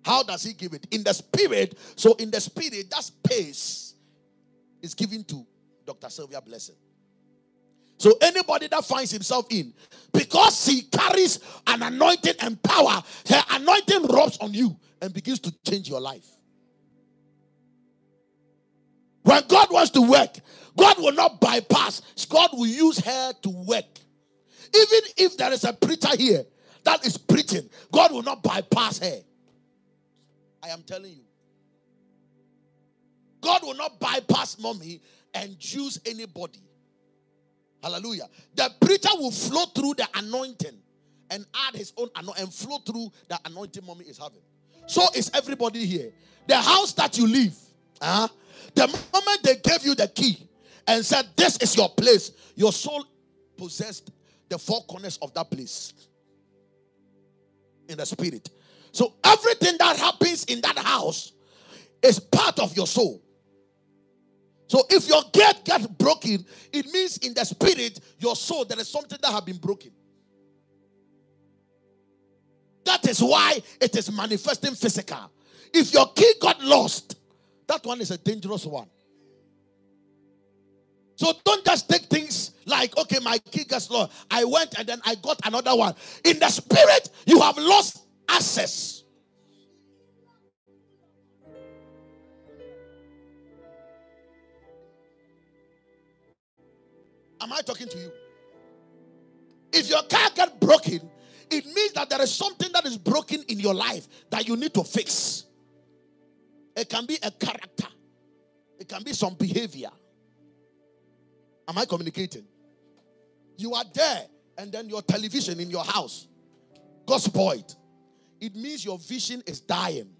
How does he give it? In the spirit. So in the spirit, that space is given to Dr. Sylvia Blessing. So anybody that finds himself in, because he carries an anointing and power, her anointing rubs on you and begins to change your life. When God wants to work, God will not bypass. God will use her to work. Even if there is a preacher here that is preaching, God will not bypass her. I am telling you. God will not bypass mommy and choose anybody. Hallelujah. The preacher will flow through the anointing and add his own anointing and flow through the anointing mommy is having. So is everybody here. The house that you live, uh, the moment they gave you the key and said, This is your place, your soul possessed the four corners of that place in the spirit. So everything that happens in that house is part of your soul. So if your gate gets broken, it means in the spirit, your soul, there is something that has been broken. That is why it is manifesting physical. If your key got lost, that one is a dangerous one. So don't just take things like, okay, my key gets lost. I went and then I got another one. In the spirit, you have lost access. Am I talking to you? If your car get broken, it means that there is something that is broken in your life that you need to fix. It can be a character, it can be some behavior. Am I communicating? You are there, and then your television in your house got spoiled. It means your vision is dying.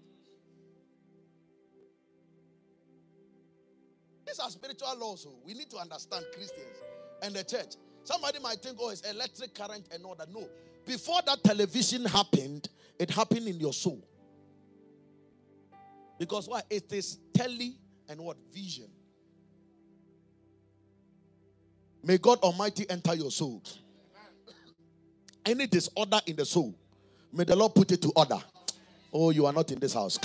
These are spiritual laws. So we need to understand Christians and the church. Somebody might think, oh, it's electric current and all that. No. Before that television happened, it happened in your soul. Because why? It is tele and what? Vision. May God Almighty enter your soul. Any disorder in the soul, may the Lord put it to order. Oh, you are not in this house.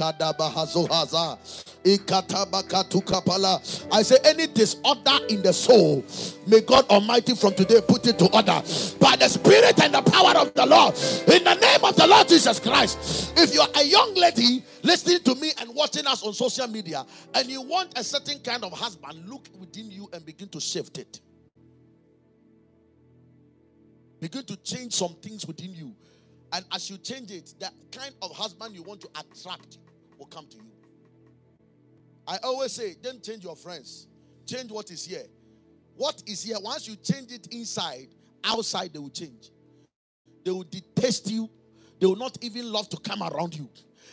I say, any disorder in the soul, may God Almighty from today put it to order by the Spirit and the power of the Lord. In the name of the Lord Jesus Christ. If you are a young lady listening to me and watching us on social media and you want a certain kind of husband, look within you and begin to shift it. Begin to change some things within you. And as you change it, the kind of husband you want to attract will come to you. I always say, don't change your friends, change what is here. What is here, once you change it inside, outside they will change. They will detest you, they will not even love to come around you.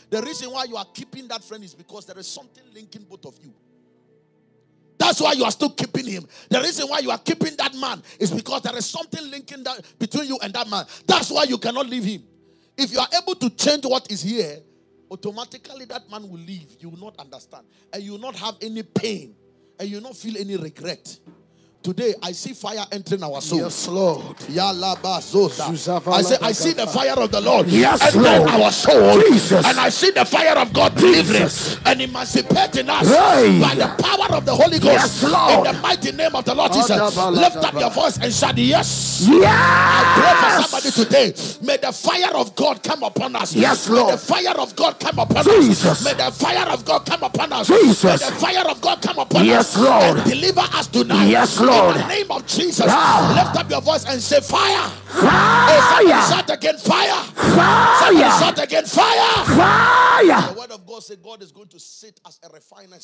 The reason why you are keeping that friend is because there is something linking both of you. That That's why you are still keeping him. The reason why you are keeping that man is because there is something linking that between you and that man. That's why you cannot leave him. If you are able to change what is here, automatically that man will leave. You will not understand. And you will not have any pain. And you will not feel any regret. Today, I see fire entering our soul. Yes, Lord. I say, I see the fire of the Lord Yes, entering Lord. our soul. Jesus. And I see the fire of God delivering and emancipating us Hey. by the power of the Holy Ghost. Yes, Lord. In the mighty name of the Lord Jesus. Lift up your voice and shout, Yes. Yes. I pray for somebody today. May the fire of God come upon us. Yes, Lord. May the fire of God come upon Jesus. us. May the fire of God come upon us. Jesus. May the fire of God come upon Yes, us. Lord. And deliver us tonight. Yes, Lord. In the name of Jesus. Ah. Lift up your voice and say, Fire. Oh, somebody Fire. shout again, Fire. Fire. shout again, Fire. Fire. The word of God says God is going to sit as a refiner.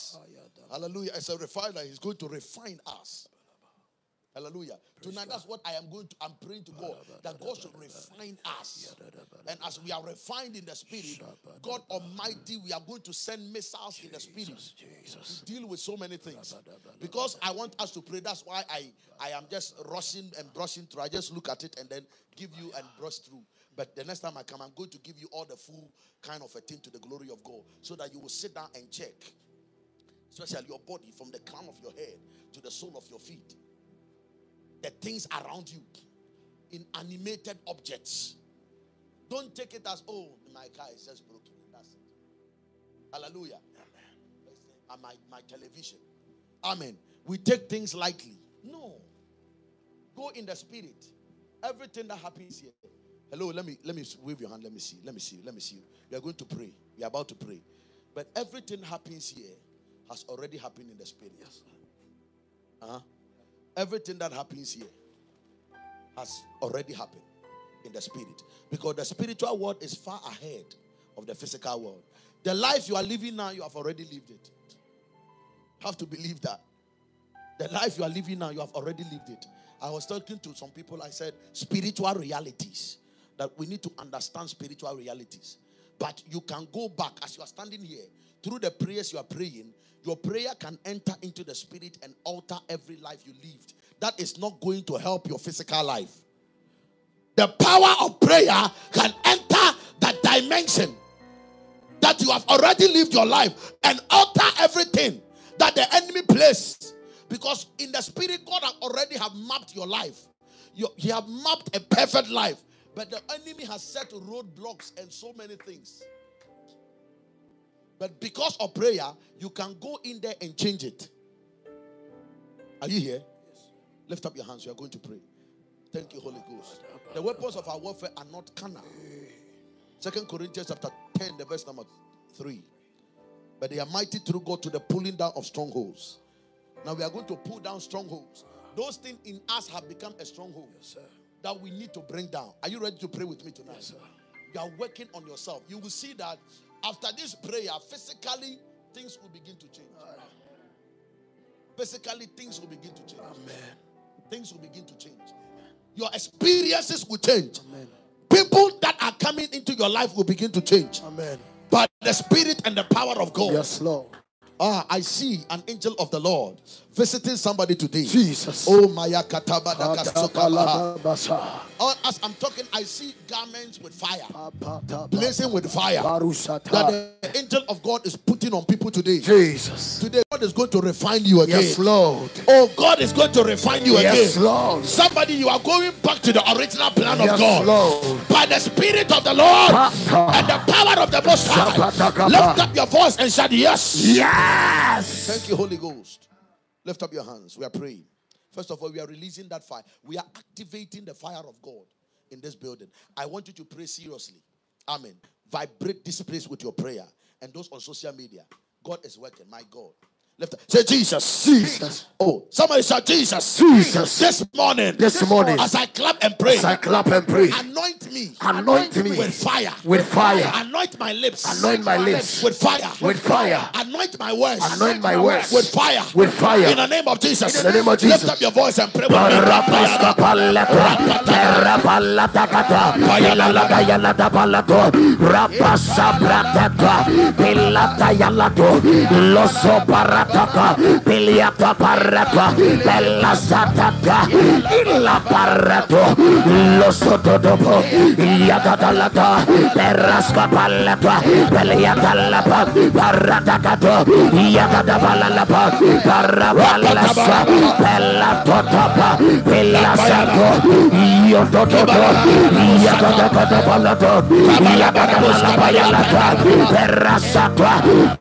Hallelujah. As a refiner, He's going to refine us. Hallelujah. Tonight, that's what I am going to. I'm praying to God that God should refine us. And as we are refined in the spirit, God Almighty, we are going to send missiles in the spirit to deal with so many things. Because I want us to pray. That's why I, I am just rushing and brushing through. I just look at it and then give you and brush through. But the next time I come, I'm going to give you all the full kind of a thing to the glory of God so that you will sit down and check, especially your body from the crown of your head to the sole of your feet the things around you in animated objects. Don't take it as, oh, my car is just broken. and That's it. Hallelujah. And my, my television. Amen. We take things lightly. No. Go in the spirit. Everything that happens here. Hello, let me let me wave your hand. Let me see. Let me see. Let me see. We are going to pray. We are about to pray. But everything happens here has already happened in the spirit. Yes. Uh-huh. Everything that happens here has already happened in the spirit. Because the spiritual world is far ahead of the physical world. The life you are living now, you have already lived it. Have to believe that. The life you are living now, you have already lived it. I was talking to some people, I said, spiritual realities. That we need to understand spiritual realities. But you can go back as you are standing here, through the prayers you are praying, your prayer can enter into the spirit and alter every life you lived. That is not going to help your physical life. The power of prayer can enter that dimension that you have already lived your life and alter everything that the enemy placed. Because in the spirit, God already have mapped your life. You, he have mapped a perfect life. But the enemy has set roadblocks and so many things. But because of prayer, you can go in there and change it. Are you here? Lift up your hands. You are going to pray. Thank you, Holy Ghost. The weapons of our warfare are not carnal. Second Corinthians chapter 10, the verse number 3. But they are mighty through God to the pulling down of strongholds. Now we are going to pull down strongholds. Those things in us have become a stronghold that we need to bring down. Are you ready to pray with me tonight? you are working on yourself. You will see that after this prayer, physically, things will begin to change. Physically, things will begin to change. Amen. Things will begin to change. Your experiences will change. Amen. People that are coming into your life will begin to change. Amen. But the spirit and the power of God. Yes, Lord. Ah, I see an angel of the Lord visiting somebody today. Jesus. Oh, Maya Kataba Dakasokabaha. Adabala Oh, As I'm talking, I see garments with fire, blazing with fire. That the angel of God is putting on people today. Jesus. Today, God is going to refine you again. Yes, Lord. Oh, God is going to refine you Yes, again. Lord. Somebody, you are going back to the original plan of Yes, God. Lord. By the Spirit of the Lord and the power of the Most High. Lift up your voice and shout, Yes. Yes. Thank you, Holy Ghost. Lift up your hands. We are praying. First of all, we are releasing that fire. We are activating the fire of God in this building. I want you to pray seriously. Amen. Vibrate this place with your prayer. And those on social media, God is working. My God. Lift up. Say Jesus. Jesus. Oh, somebody shout Jesus. Jesus. This morning. This morning. As I clap and pray. As I clap and pray. Anoint me. Anoint me with fire. with fire. Anoint my lips. Anoint my lips with fire. with fire. Anoint my words. Anoint my words with fire. with fire. In the name of Jesus. In the name of Jesus. Lift up your voice and pray with me. Rapaska palata, terra palata kata, yalata yalata palato, rapasa bratata, pilata yalato, loso parataka, piliata parata, bella satata, illa parato, loso todopo,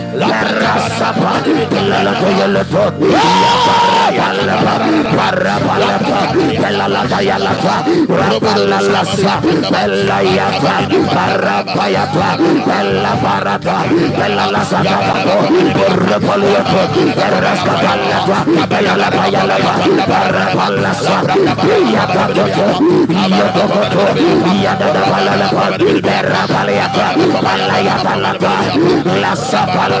totapa, bella sato, yotototo, yata kata palato, yata palapa yalata, terrasata, Palatalato, Pelasataka, Palaparato, Pilalatoto, Yosotopalu, Pelalaminata, Paratapa, Pelayata, Pelasata, Pelayata, Pelabratapa, Pelakabaraba, Larasapa, Pelalatoyalato, Yaparapalapa, Parapalapa, Pelalatayalata, Rapalalasa, Pelayata, Parapayata, Pelaparata, Pelalasatato, Purapaliato, Peraskapalata, Pelalapayalapa, Parapalasa, Yatatoto, Yatokoto, Yadadapalalapa, Perapaliata, Palayatalata, Lasapalata, Pelatatato, Purropopo, Yatotopo, Perrosopo, Yantolopo, Parantayata, Yatatapa, Parapalasa, Pelayata, Le Parapalapalapa, Pelalapayalapalapa, Ropolopoloscopa, Paleascapalata, Parapalapa, Pelalapayalata, Repalalapayato, Parapalapa, Pelalapayalapalapa, Parapayata, Pelalayato, Yotototo, Yotototopa, Pelalapayalapa, Rapalalapayalapa, Parapalasa, Pelalapa, Peleapaleapa, Perapatwa, Palayato, Lososopo, Porropololopo, Yototopo, Porropolopo,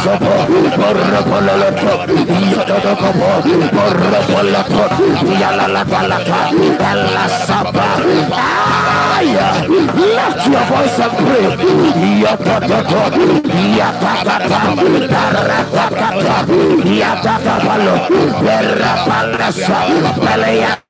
Palopo, Yadada Palalapo, Yadada Palalapa, Parapayata, Palalata, Palayata, Jesus. You are telling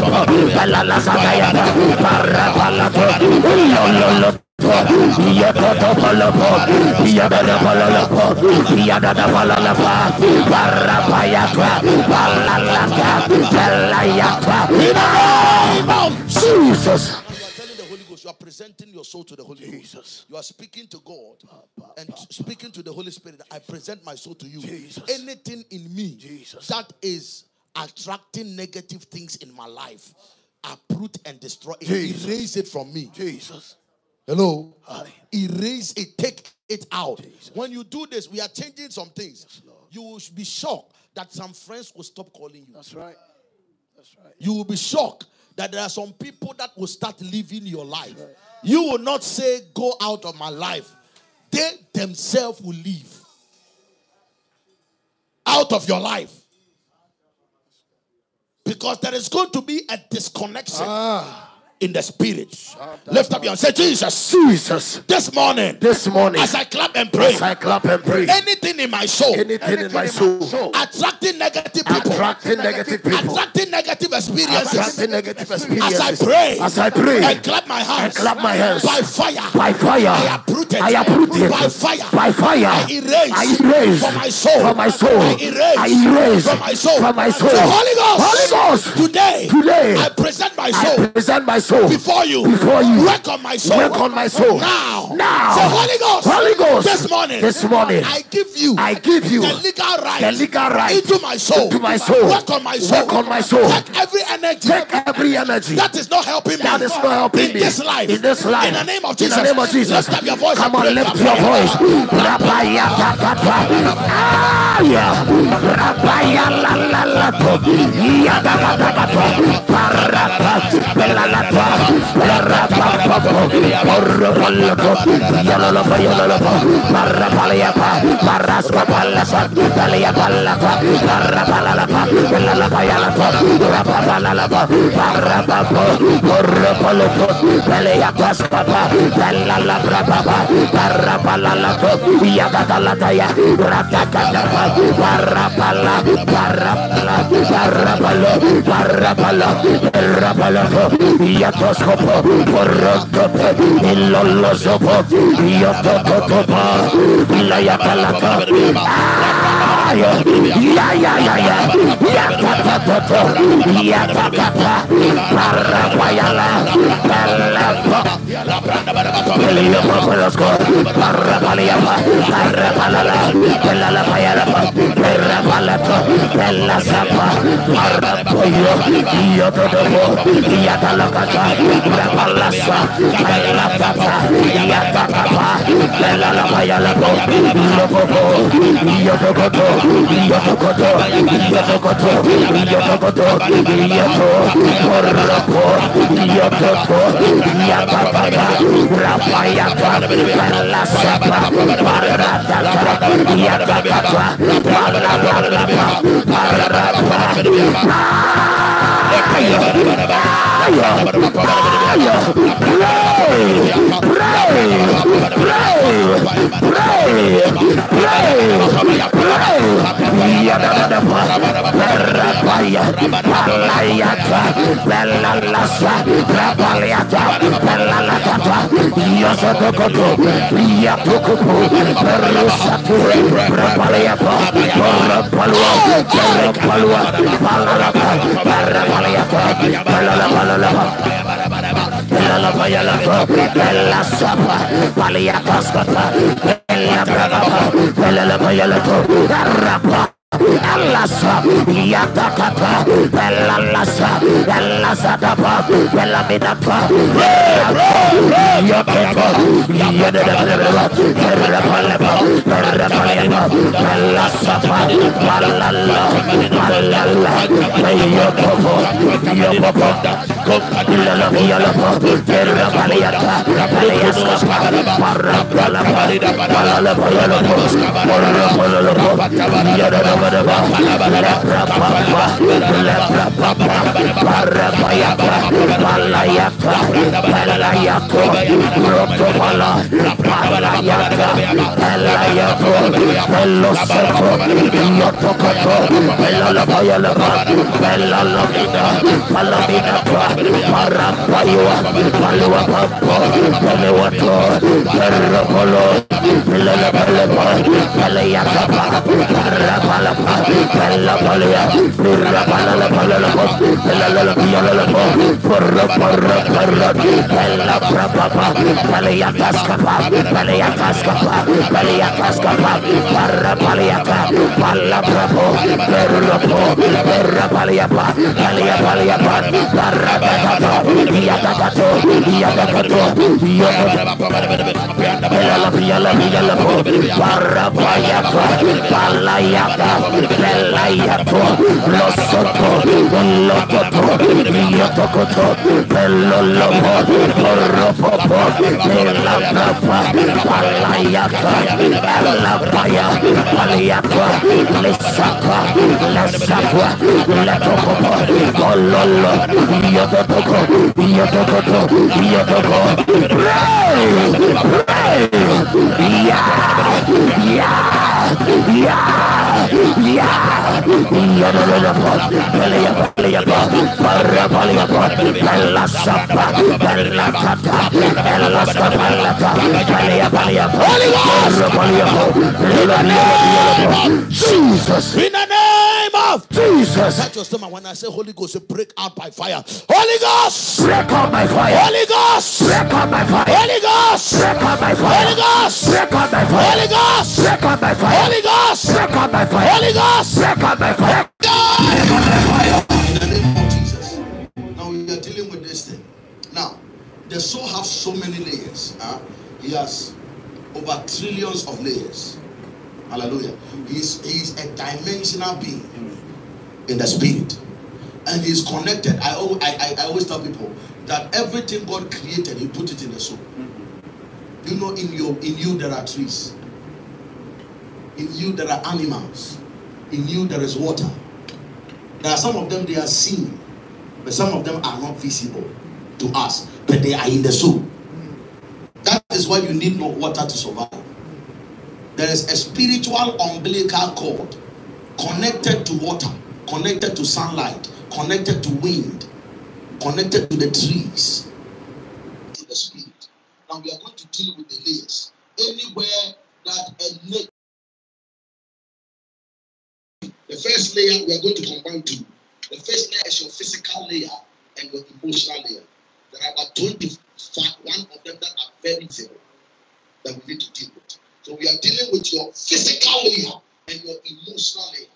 Holy Ghost, you are presenting your soul to the Holy Ghost. You are speaking to God and speaking to the Holy Spirit. I present my soul to you. Jesus. Anything in me Jesus. that is attracting negative things in my life, uproot and destroy it. Jesus. Erase it from me. Jesus. Hello. Aye. Erase it. Take it out. When you do this, we are changing some things. you will be shocked that some friends will stop calling you. That's right. That's right. You will be shocked that there are some people that will start living your life. You will not say, Go out of my life. They themselves will leave out of your life. Because there is going to be a disconnection ah. In the spirit. Lift up your hand. Say, Jesus, Jesus. this morning, This morning, as I clap and pray, as I clap and pray, anything in my soul, anything in my soul, attracting negative people, attracting negative people, attracting negative experiences, attracting negative experiences. as I pray, as I pray, and clap my hands, and clap my hands, by fire, by fire, I uproot it, I uproot it, by fire, by fire, I erase, I erase from my soul, from my soul, I erase, I erase from my soul, from my soul. Holy Ghost, Holy Ghost, today, today, I present my soul. I present my soul before you, before you, work on my soul, work on my soul. now, Now. Say, Holy Ghost, Holy Ghost, this morning, this morning, I give you. I give you the legal right. the legal right into my soul. into my soul. Work on my soul. Work on my soul. Take every energy. Take every energy that is not helping me. that is not helping in me this life. In this life. In the name of In Jesus. the name of Jesus. Lift up your voice. Come on, lift your voice. Rapaya la la la to. Ya da da da da to. Parata. Bella la to. Parata pa po. Porro pallo to. Ya la la pa ya la la pa. Parra pala ya pa. Parasca pala pa. Pala ya pala pa. Parra pala la pa. Bella la pa ya la to. Rapa pala la pa. Parra pa po. Porro palo to. Bella pa. Bella la pala la to. Ya da da la da ya. Rata da da pa. Parra pala. Parra pala. Parra palo. Parra pala. Pa. La ta la ta. Ah, ya ya ya ya ya. Ya ta ta ta ta. Ya ta ta ta. Parra pa ya la. Bella pa. Pelea pa pelosco. Parra la pa ya la pa. Perra pala to. Bella sapa. Parra pollo. Yo to to po. Ya ta la ka ta. La pala sa. Bella ta ta. Ya ta ka pa. Bella la ya la po. Lo po po. Yo to ko to. Yo to ko to. Yo to ko to. Yo to ko to. Yo to. Porra po. Yo to to. Ya. Rapa ya ta. Bella sapa. Parra ta ta. Ya ta ka ta. Parra pala pa. Parra pa. Bella sapa, palia cascata, bella brava, bella bella rapa. Elasa, Yatakata, Bella Lasa, Elasa Dapa, Bella Midapa, Yakata, Yadaba, Perapalaba, Perapalaba, Bella Sapa, Malala, Malala, Yopopo, Yopopo, Ilala Yalapa, Perapaliata, Paliasca, Parapalapa, Palapa, Palapa, Palapa, Yadaba, Palapa, Bella Palia, Purra Palala Palala, Bella Parra Yotoko, Pray! Pray! Yeah! Yeah! Yeah! Jesus. In the name Jesus. Touch your stomach when I say Holy Ghost, break out by fire. Holy Ghost! Break out my fire. Holy Ghost! Break out my fire. Holy Ghost! Break out my fire. Holy Ghost! Break out my fire. Holy Ghost! Break out my fire. Holy Ghost! break out by fire. Holy Ghost. Break up by fire. In the name of Jesus. Now we are dealing with this thing. Now, the soul has so many layers. Huh? He has over trillions of layers. Hallelujah. He's he's a dimensional being in the spirit. And he's connected. I, I, I, I always tell people that everything God created, He put it in the soul. Mm-hmm. You know, in your in you there are trees. In you there are animals. In you there is water. There are some of them they are seen, but some of them are not visible to us, but they are in the soul. That is why you need no water to survive. There is a spiritual umbilical cord connected to water, connected to sunlight, connected to wind, connected to the trees. To the spirit. Now we are going to deal with the layers. Anywhere that a na- the first layer we are going to combine two. The first layer is your physical layer and your emotional layer. There are about 25, one of them that are very zero that we need to deal with. So we are dealing with your physical layer and your emotional layer.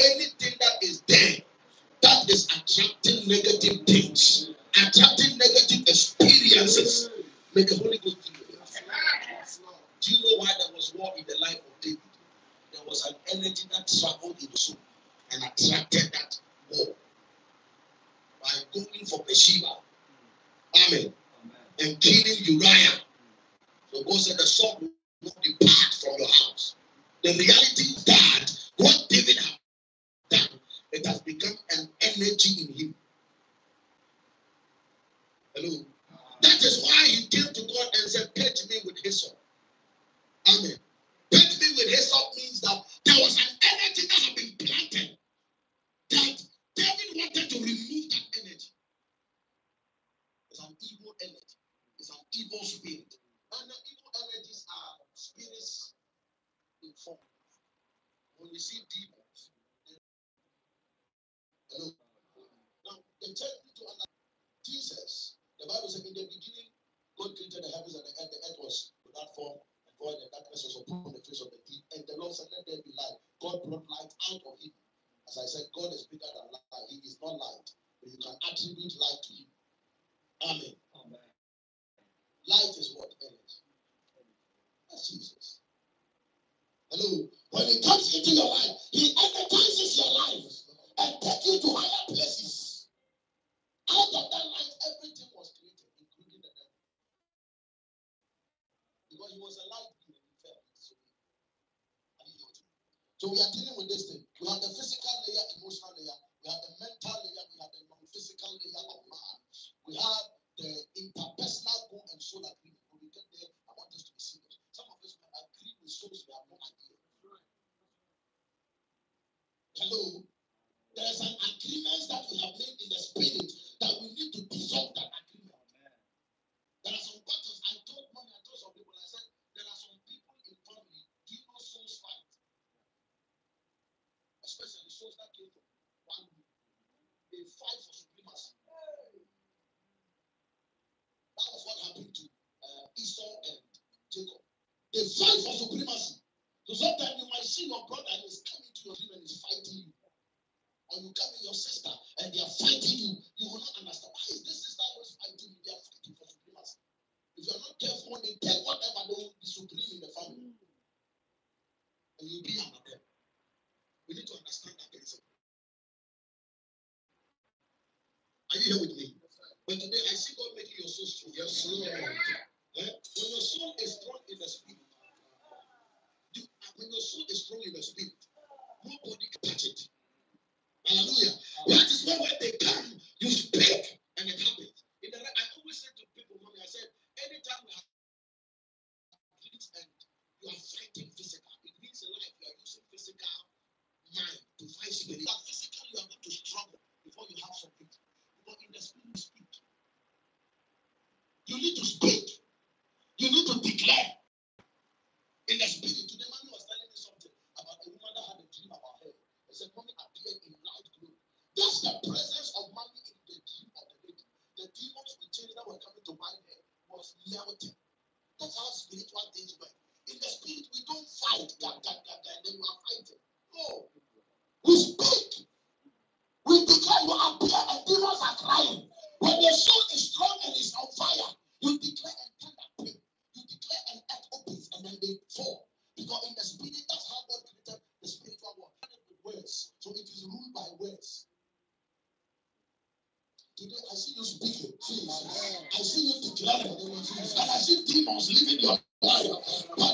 Anything that is there that is attracting negative things, attracting negative experiences, make a Holy Ghost. Do you know why there was war in the life of David? There was an energy that traveled in the soul and attracted that war by going for Bathsheba. Amen. And killing Uriah. So God said the sword will not depart from your house. The reality is that what David had it has become an energy in him. Hello. That is why he came to God and said, Purge me with hyssop. Amen. Purge me with hyssop means that there was an energy that had been planted that David wanted to remove that energy. It's an evil energy. It's an evil spirit. And the evil energies are spirits in form. When we see demons, they- hello. Church need to understand Jesus. The Bible says, in the beginning, God created the heavens and the earth. The earth was without form and void, and darkness was upon the face of the deep. And the Lord said, Let there be light. God brought light out of him. As I said, God is bigger than light. He is not light, but you can attribute light to him. Amen. Light is what? Energy. That's Jesus. Hello. When he comes into your life, he energizes your life and takes you to higher places. Out of that life, everything was created, including the devil. Because he was a light being and he fell. So, we are dealing with this thing. We have the physical layer, emotional layer. We have the mental layer. We have the non-physical layer of man. We have the interpersonal goal and soul agreement. When we get there, I want us to be serious. Some of us can agree with souls we have no idea. Hello. There is an agreement that we have made in the spirit that we need to dissolve that agreement. There are some battles. I told money, I told some people, I said, there are some people in family, do you know souls fight? Especially the souls that came from one group. They fight for supremacy. That was what happened to uh, Esau and Jacob. They fight for supremacy. So sometimes you might see your brother he's coming to your dream and he's fighting you. Or you come your sister and they are fighting you. You will not understand. Why is this sister always fighting you? They are fighting for supremacy. If you're not careful, when they take whatever, they will be supreme in the family. And you'll be under them. We need to understand that principle. Are you here with me? But today I see God making your soul strong. Yes, Lord. Eh? When your soul is strong in the spirit, you, when your soul is strong in the spirit, nobody can touch it. Hallelujah. That is why when they come, you speak and it happens. In the, I always say to people, mommy, I said, anytime we have and you are fighting physical, it means in life you are using physical mind to fight spirit. But physically, you are going to struggle before you have something. But in the spirit, you speak. You need to speak. You need to declare. In the spirit, today, mommy was telling me something about a woman that had a dream about her. They said, mommy glory. That's the presence of money in the dream of the lady. The demons with children that were coming to buy her was melting. That's how spiritual things work. In the spirit, we don't fight, gap, gap, gap, and then we are fighting. No. We speak. We declare you appear and demons are crying. When your soul is strong and is on fire, you declare and cut that pain. You declare and earth opens and then they fall. Because in the spirit, that's how God I see you speaking. I see you declaring. And I see demons living your life.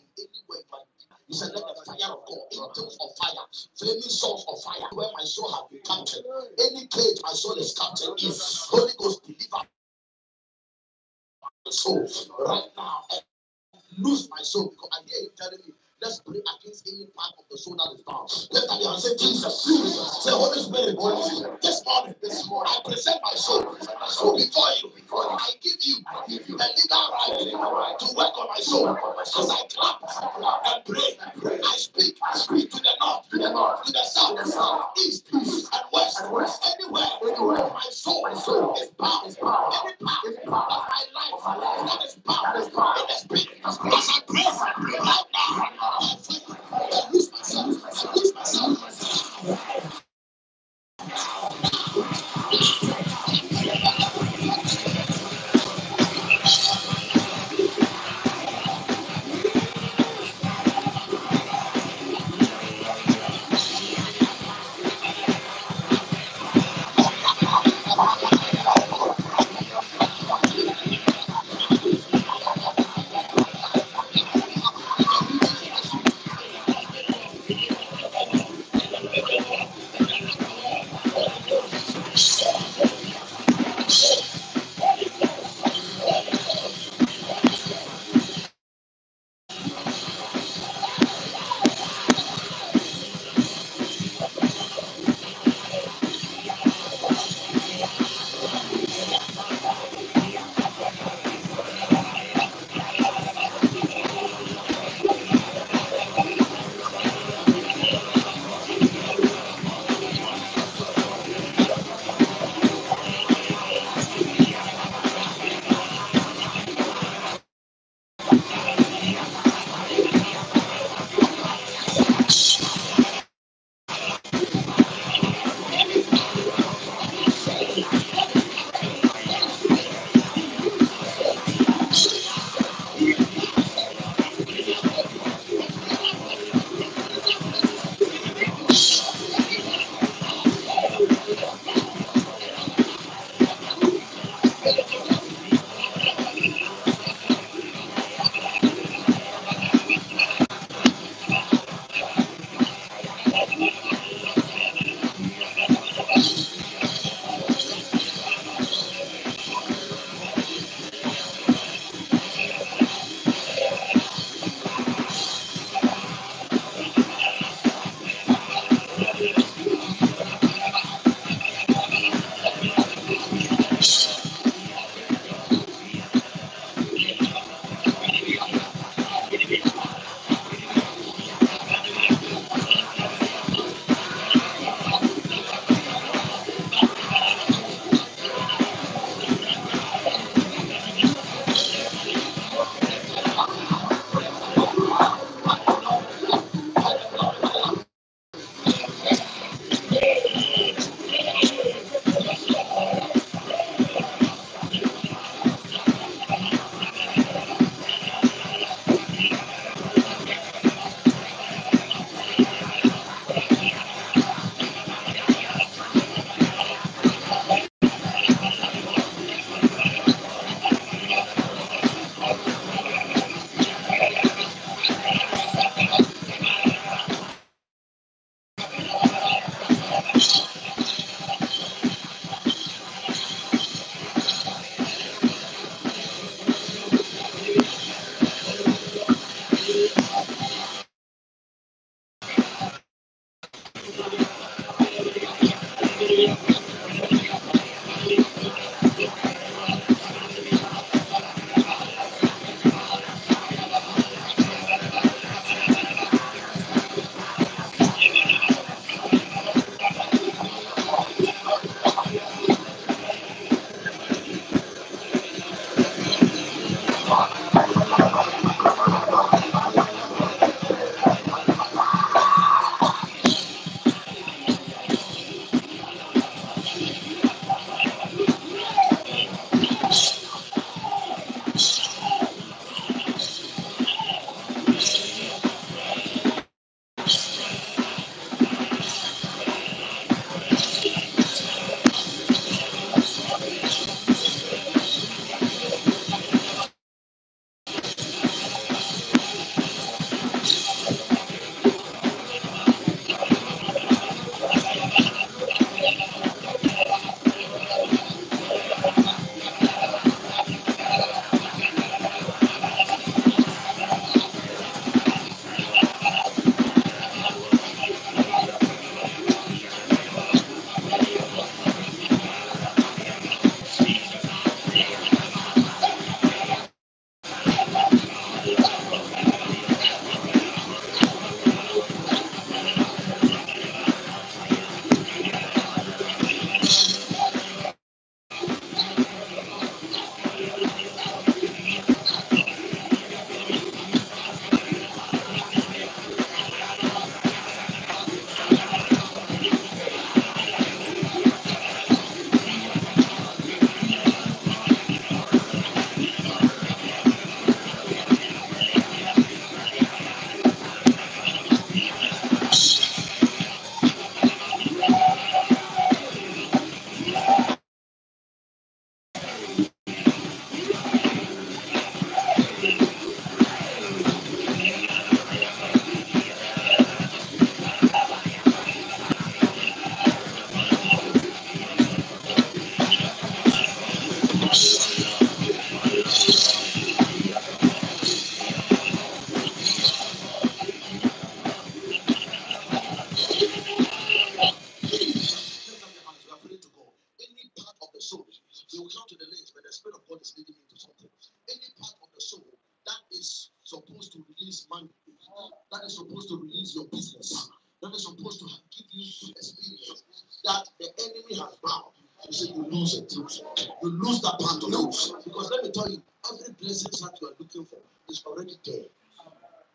You say you lose it. You lose that part of it. Because let me tell you, every blessing that you are looking for is already there.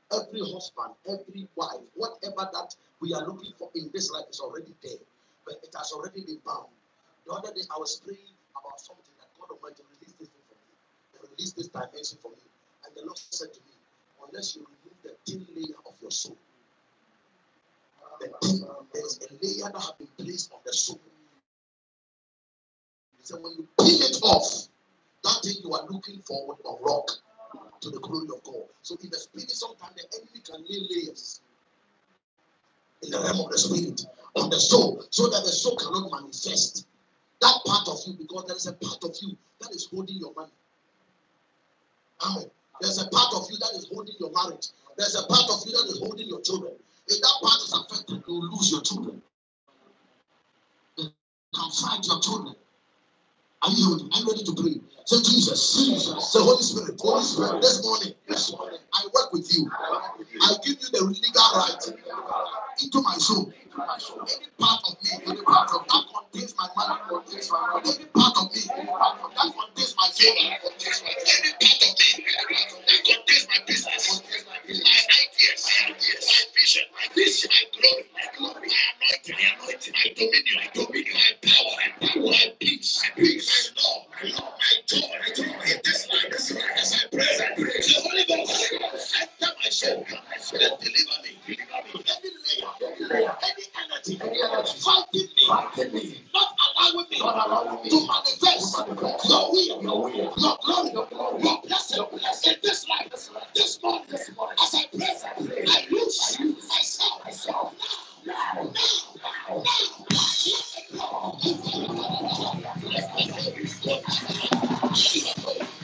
Every husband, every wife, whatever that we are looking for in this life is already there. But it has already been bound. The other day I was praying about something that God Almighty release this thing for me, release this dimension for me. And the Lord said to me, unless you remove the thin layer of your soul, the thin, there is a layer that has been placed on the soul. Said, when you peel it off, that thing you are looking for will unlock to the glory of God. So in the spirit, sometimes the enemy can lay layers in the realm of the spirit on the soul so that the soul cannot manifest that part of you because there is a part of you that is holding your money. Amen. There's a part of you that is holding your marriage. There's a part of you that is holding your children. If that part is affected, you lose your children. You can fight your children. Are you ready? Are you ready to pray? Say Jesus. Jesus. Say Holy Spirit. Holy Spirit. This morning, this morning, I work with you. I give you the legal right into my soul. Any part of me, any part of that contains my money, any part of me that contains my favor, any part of me that contains my business, ideas, my vision, vision, glory, my anointing, my dominion, dominion, power, my peace, peace, my my joy, my joy. In this life, this life, as I pray, I the Holy Ghost enter my soul and deliver me. Every layer, any energy fighting me, not allowing me to manifest your will, your glory, your blessing in this life, this morning, as I pray, I lose myself now, Thank you.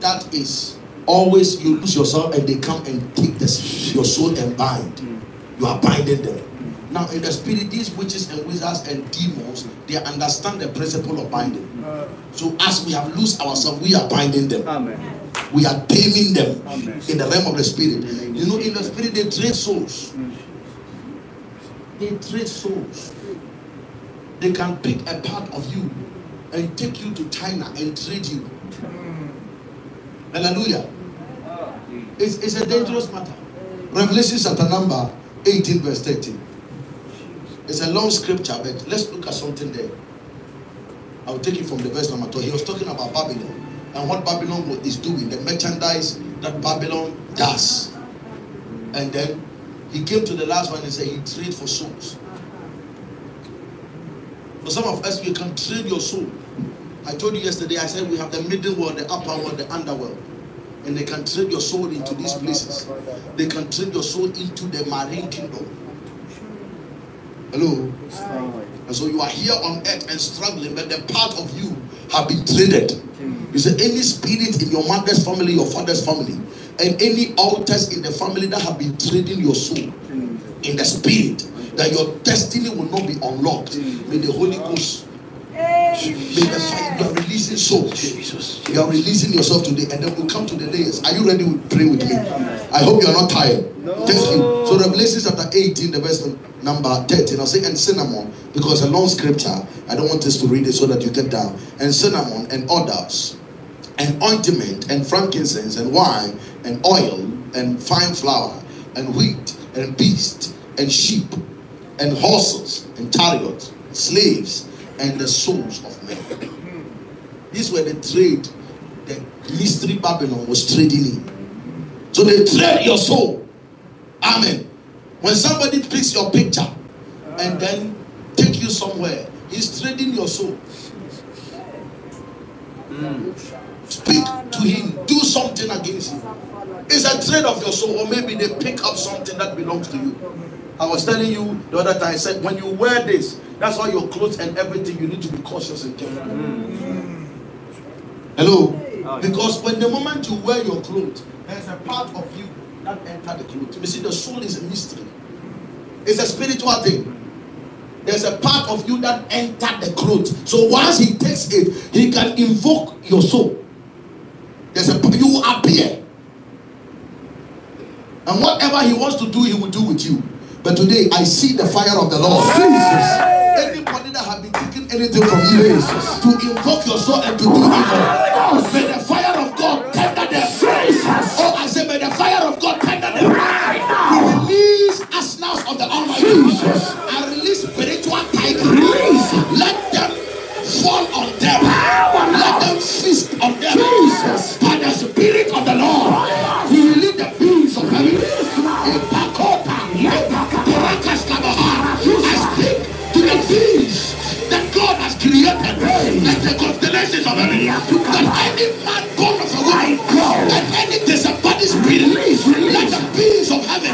Now, always you lose yourself and they come and take this, your soul and bind. You are binding them. Now, in the spirit, these witches and wizards and demons, they understand the principle of binding. So, as we have lost ourselves, we are binding them. Amen. We are taming them Amen. in the realm of the spirit. You know, in the spirit, they trade souls. They trade souls. They can pick a part of you and take you to China and trade you. Hmm. Hallelujah. Oh. It's, it's a dangerous matter. Revelation chapter number 18, verse 13. It's a long scripture, but let's look at something there. I'll take it from the verse number 2. He was talking about Babylon. and what Babylon is doing, the merchandise that Babylon does. And then he came to the last one and said he trade for souls. Some of us, you can trade your soul. I told you yesterday, I said we have the middle world, the upper world, the underworld. And they can trade your soul into these places. They can trade your soul into the marine kingdom. Hello? And so you are here on earth and struggling, but the part of you have been traded. You say any spirit in your mother's family, your father's family, and any altars in the family that have been trading your soul in the spirit, that your destiny will not be unlocked. May the Holy Ghost May the fire you are releasing souls. You are releasing yourself today, and then we'll come to the layers. Are you ready to pray with me? I hope you are not tired. Thank you. So Revelation chapter 18, the verse number 13. I'll say and cinnamon, because a long scripture. I don't want us to read it so that you get down. And cinnamon and others, and ointment and frankincense and wine and oil and fine flour and wheat and beast and sheep and horses and chariots, slaves and the souls of men. These were the trade the mystery Babylon was trading in. So they trade your soul. Amen. When somebody picks your picture and then take you somewhere, he's trading your soul. Speak to him, do something against him. It's a trade of your soul, or maybe they pick up something that belongs to you. I was telling you the other time, I said, when you wear this, that's all your clothes and everything, you need to be cautious and careful. Hello? Because when the moment you wear your clothes, there's a part of you that enter the clothes. You see, the soul is a mystery. It's a spiritual thing. There's a part of you that enter the clothes. So once he takes it, he can invoke your soul. There's a you appear. And whatever he wants to do, he will do with you. But today I see the fire of the Lord. Jesus. Anybody that have been taking anything from you Jesus. to invoke your soul and to do evil, may the fire of God tender them. Jesus. Oh, I say, may the fire of God tender them. He release arsenals of the Almighty. I release spiritual tigers. Let them fall on them. Let them feast on them. Jesus. By the Spirit of the Lord, and the constellations of heaven. That any man born of a woman and any disembodied spirit, let the beings of heaven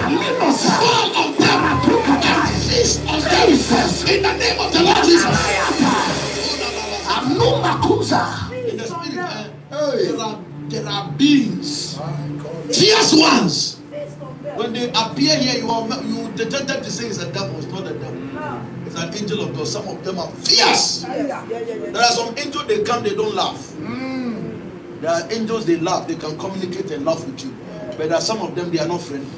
fall on them and feast on them. In the name of the Lord Jesus. In the spirit, eh, there are there are beings, fierce ones. When they appear here, you are you detected to say it's a devil. It's not a devil. It's an angel of God. Some of them are fierce. There are some angels they come, they don't laugh. There are angels they laugh, they can communicate and laugh with you. But there are some of them they are not friendly.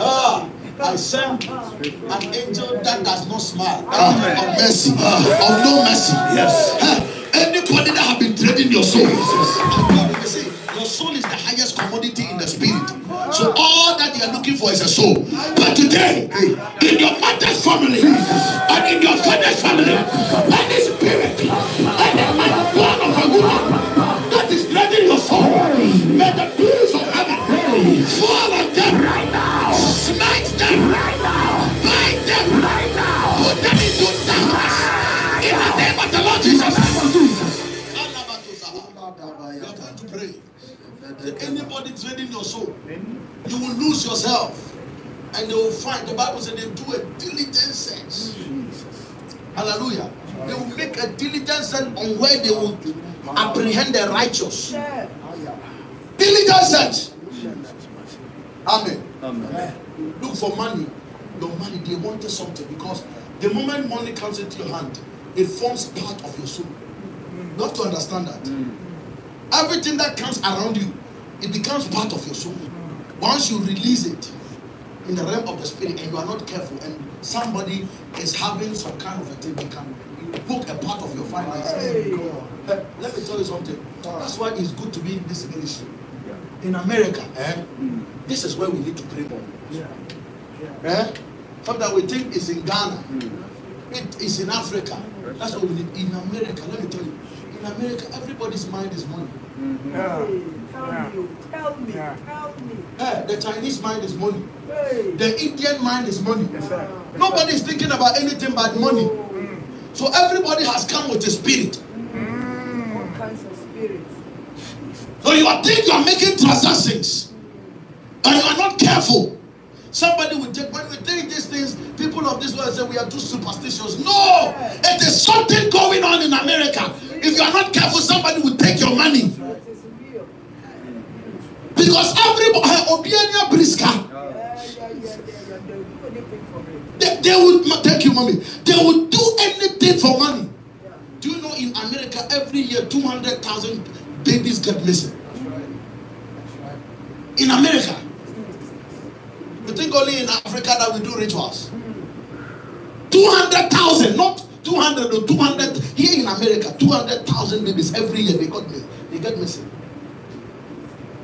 Ah, I send an angel that does not smile. Angel of mercy, of no mercy. Yes. Anybody that have been trading your soul. Soul is the highest commodity in the spirit. So all that you are looking for is a soul. But today, in your mother's family and in your father's family, any spirit, any man born of a woman that is trading your soul, may the peace of heaven fall on them right now. Smite them right now. Bind them That anybody trading your soul, you will lose yourself. And they will find, the Bible said they do a diligent search. Hallelujah. They will make a diligent search on where they will apprehend the righteous. Diligent search. Amen. Look for money. Your money, they wanted something because the moment money comes into your hand, it forms part of your soul. You have to understand that. Mm. Everything that comes around you, it becomes part of your soul. Once you release it in the realm of the spirit and you are not careful, and somebody is having some kind of a thing, you can book a part of your finances. Eh, Let me tell you something. That's why it's good to be in this ministry. In America, eh, this is where we need to pray more. Eh? Sometimes we think is in Ghana. It is in Africa. That's what we need. In America, let me tell you, In America, everybody's mind is money. Hey, tell me, tell me, tell me. Eh, the Chinese mind is money. Hey. The Indian mind is money. Nobody is thinking about anything but money. So everybody has come with a spirit. All kinds of spirits. So you are think you are making transactions and you are not careful. Somebody will take when we take these things, people of this world say we are too superstitious. No, it is something going on in America. If you are not careful, somebody will take your money. Because everybody eh, Obiania Briska, they, they would thank you, mommy. They would do anything for money. Do you know in America every year 200,000 babies get missing? In America. You think only in Africa that we do rituals? 200,000, not 200 or 200. Here in America, 200,000 babies every year they got they get missing.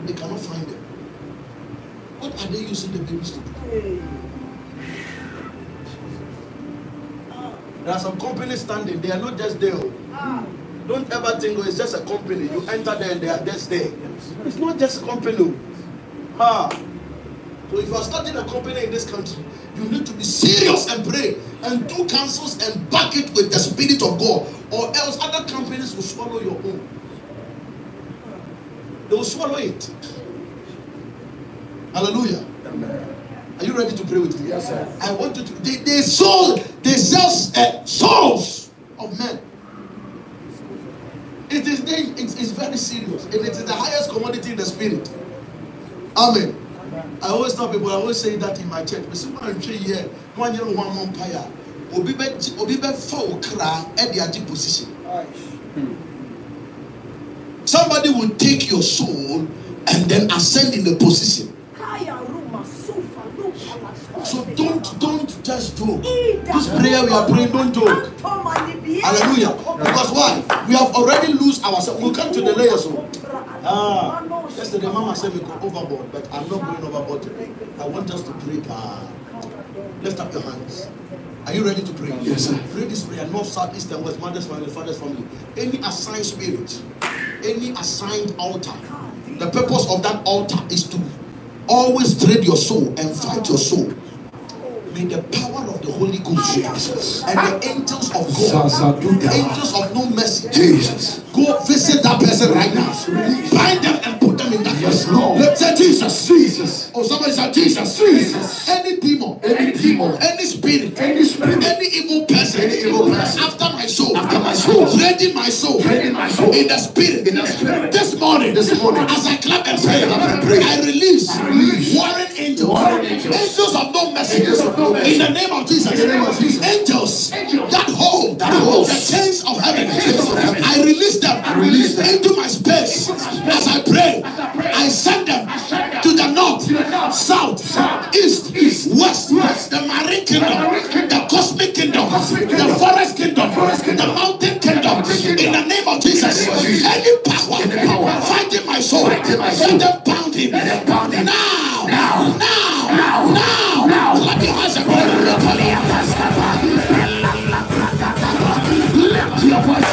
They cannot find them. What are they using the babies to do? There are some companies standing, they are not just there. oh. Ah. Don't ever think oh, it's just a company. You enter there and they are just there. It's not just a company. Ha. So if you are starting a company in this country, you need to be serious and pray and do councils and back it with the spirit of God, or else other companies will swallow your own. They will swallow it. Hallelujah. Amen. Are you ready to pray with me? Yes, sir. I want you to. They, they sold, they sell uh, souls of men. It is they, it's, it's very serious, and it is the highest commodity in the spirit. Amen. I always tell people, I always say that in my church. But someone say here, one year one month prayer. Obi be obi be fall cry at the agit position. Somebody will take your soul and then ascend in the position. So don't don't just joke. This prayer we are praying, don't joke. Hallelujah. Because why? We have already lose ourselves. We'll come to the layers. Ah, yesterday Mama said we go overboard, but I'm not going overboard today. I want us to pray. Ah, lift up your hands. Are you ready to pray? Yes, sir. Pray this prayer. North, south, east, and west. Mother's family, father's family. Any assigned spirit, any assigned altar. The purpose of that altar is to always trade your soul and fight your soul. May the power of the Holy Ghost Jesus and the angels of God, the angels of no mercy, Jesus, go visit that person right now. Bind them and put them in that yes, Lord. Let's say Jesus, Jesus. Or somebody say Jesus, Jesus. Any demon, any demon, any spirit, any spirit, any evil person, any evil person. after my soul, after my soul, trading my soul, trading my soul. In the spirit, in the spirit. This morning, this morning, as I clap and pray, I release, release, warring angels, angels. Of no mercy, in the name of Jesus, angels that hold, that hold the chains of heaven. I release them, into my space as I pray. I send them to the north, south, east, west, the marine kingdom, the cosmic kingdom, the forest kingdom, the mountain kingdom. In the name of Jesus, any power fighting my soul, let them pound him. Now, now, now, now, now. And Lift your voice.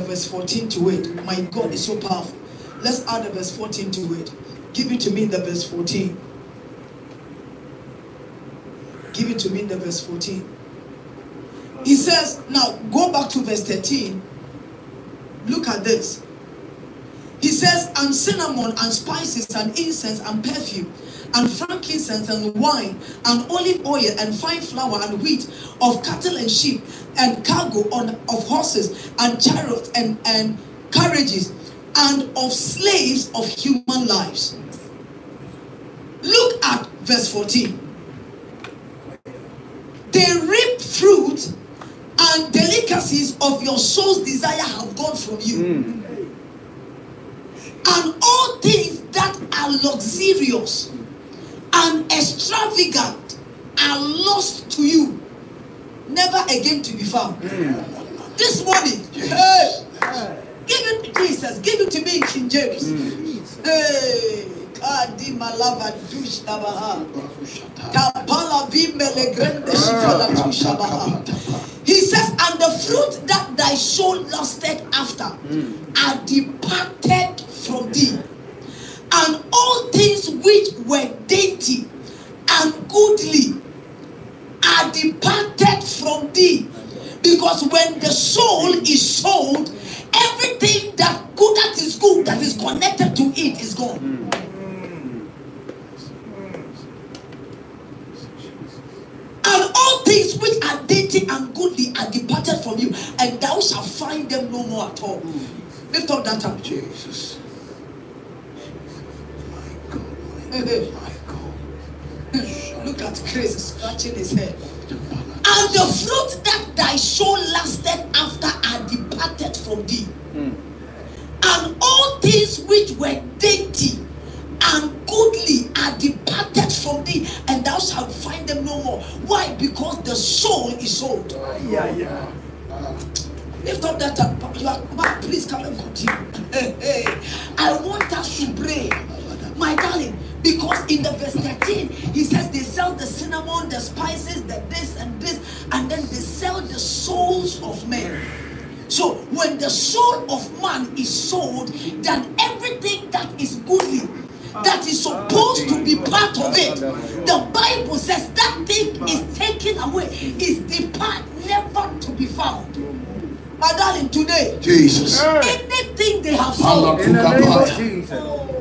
The verse 14 to it. My God is so powerful. Let's add the verse 14 to it. Give it to me in the verse 14. Give it to me in the verse 14. He says, now go back to verse 13. Look at this. He says, and cinnamon and spices and incense and perfume and frankincense and wine and olive oil and fine flour and wheat of cattle and sheep and cargo on, of horses and chariots and, and carriages and of slaves of human lives. Look at verse 14. They reap fruit and delicacies of your soul's desire have gone from you. Hmm. And all things that are luxurious and extravagant are lost to you, never again to be found. Mm. This morning, hey, give it to Jesus, give it to me in King James. Mm. Hey, Kadima lava dush tabaha. Kapala vimele grande ah. shifala tushabaha. He says, and the fruit that thy soul lusted after mm. are departed from thee. And all things which were dainty and goodly are departed from thee. Because when the soul is sold, everything that good that is good that is connected to it is gone. And all things which are dainty and goodly are departed from you, and thou shalt find them no more at all. Lift up that hand. Jesus. Look at Chris scratching his head. Oh and the fruit that thy soul lasted after are departed from thee. Hmm. And all things which were dainty and goodly are departed from thee, and thou shalt find them no more. Why? Because the soul is old. Ah, yeah, yeah. Lift up that hand. You are, please come and continue. I want us to pray, my darling, because in the verse 13, he says they sell the cinnamon, the spices, the this and this, and then they sell the souls of men. So when the soul of man is sold, then everything that is goodly, that is supposed to be part of it, the Bible says that thing is taken away, is depart, never to be found. My darling, today, Jesus. anything they have sold, In the name of Jesus.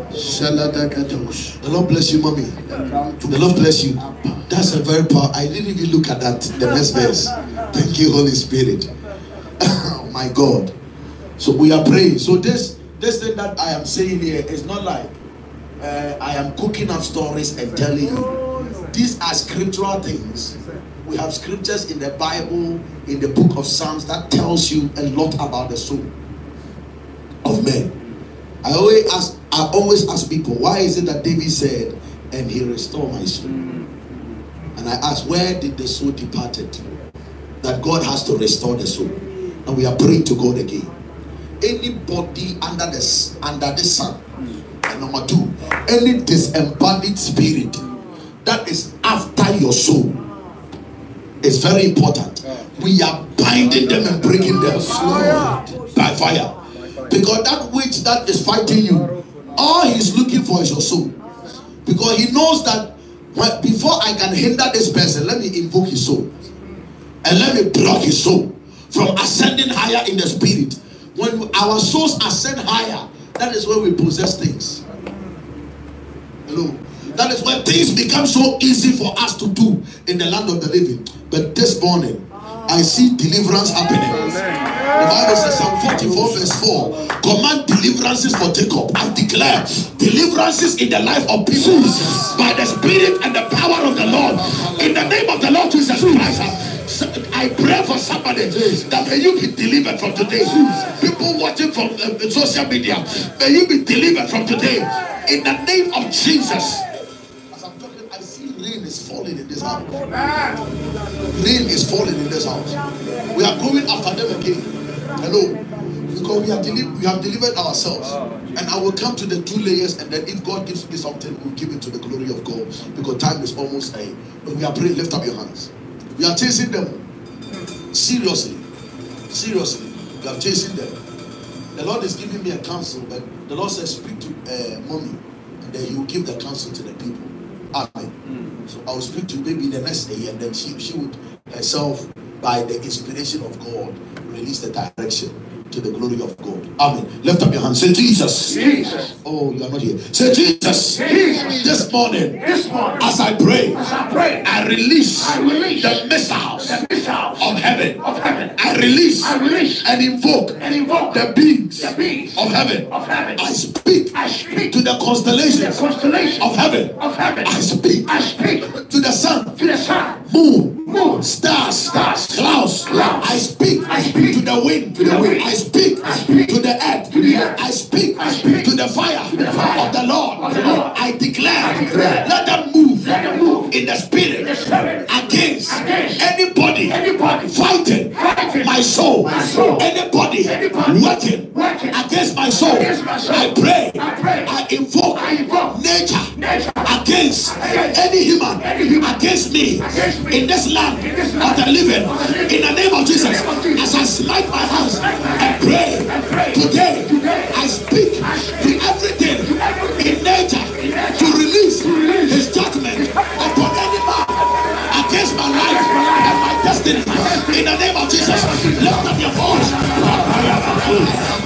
The Lord bless you, mommy. The Lord bless you. That's a very power. I didn't even look at that. The next verse. Thank you, Holy Spirit. oh my God. So we are praying. So this this thing that I am saying here is not like uh, I am cooking up stories and telling you. These are scriptural things. We have scriptures in the Bible, in the book of Psalms, that tells you a lot about the soul of men. I always ask, I always ask people, why is it that David said, and he restored my soul? Mm-hmm. And I ask, where did the soul departed? That God has to restore the soul. And we are praying to God again. Anybody under the under the sun, mm-hmm. and number two, any disembodied spirit that is after your soul is very important. We are binding them and breaking them by fire. Because that witch that is fighting you, all he's looking for is your soul. Because he knows that before I can hinder this person, let me invoke his soul. And let me block his soul from ascending higher in the spirit. When our souls ascend higher, that is when we possess things. Hello. That is when things become so easy for us to do in the land of the living. But this morning, I see deliverance happening. The Bible says, Psalm 44, verse 4 Command deliverances for Jacob. I declare deliverances in the life of people by the Spirit and the power of the Lord. In the name of the Lord Jesus Christ. I pray for somebody that may you be delivered from today. People watching from uh, social media, may you be delivered from today. In the name of Jesus. As I'm talking, I see rain is falling in this house. Rain is falling in this house. We are going after them again. Hello. Because we have, deli- we have delivered ourselves. And I will come to the two layers, and then if God gives me something, we'll give it to the glory of God. Because time is almost a. When we are praying, lift up your hands. We are chasing them. Seriously. Seriously. We are chasing them. The Lord is giving me a counsel, but the Lord says, speak to uh, mommy, and then you will give the counsel to the people. Amen. So I will speak to you maybe the next day, and then she, she would herself, by the inspiration of God, release the direction to the glory of God. Amen. Lift up your hands. Say Jesus. Jesus. Oh, you are not here. Say Jesus. Jesus. This morning, This morning, as I pray, as I pray, I release, I release the missiles the missiles of heaven. of heaven. I release, I release and invoke and invoke the beings the beings of heaven. of heaven. I speak I speak to the the constellations constellation of heaven. of heaven. I speak I speak to the sun, to the sun, moon, moon, stars, Stars. clouds. Clouds. I speak, I speak to the wind, to the wind. I speak, I speak to the earth, to the earth. I speak, I speak to the fire, the fire of the Lord. of the Lord. I declare, I declare. let them move, Let them move in the spirit, in the spirit against, Against anybody, anybody fighting, Fighting my soul, my soul. anybody, Anybody working, working against my soul. against my soul. I pray, I pray. I invoke, I invoke nature, nature against, Against any human, any human against me, against me in this land in this land living, of the living. in the name of Jesus, name of Jesus. as I smite my hands and pray, pray. today, Today, I speak I speak to everything to in nature in nature to release release destiny. In the name of Jesus, lift up your voice.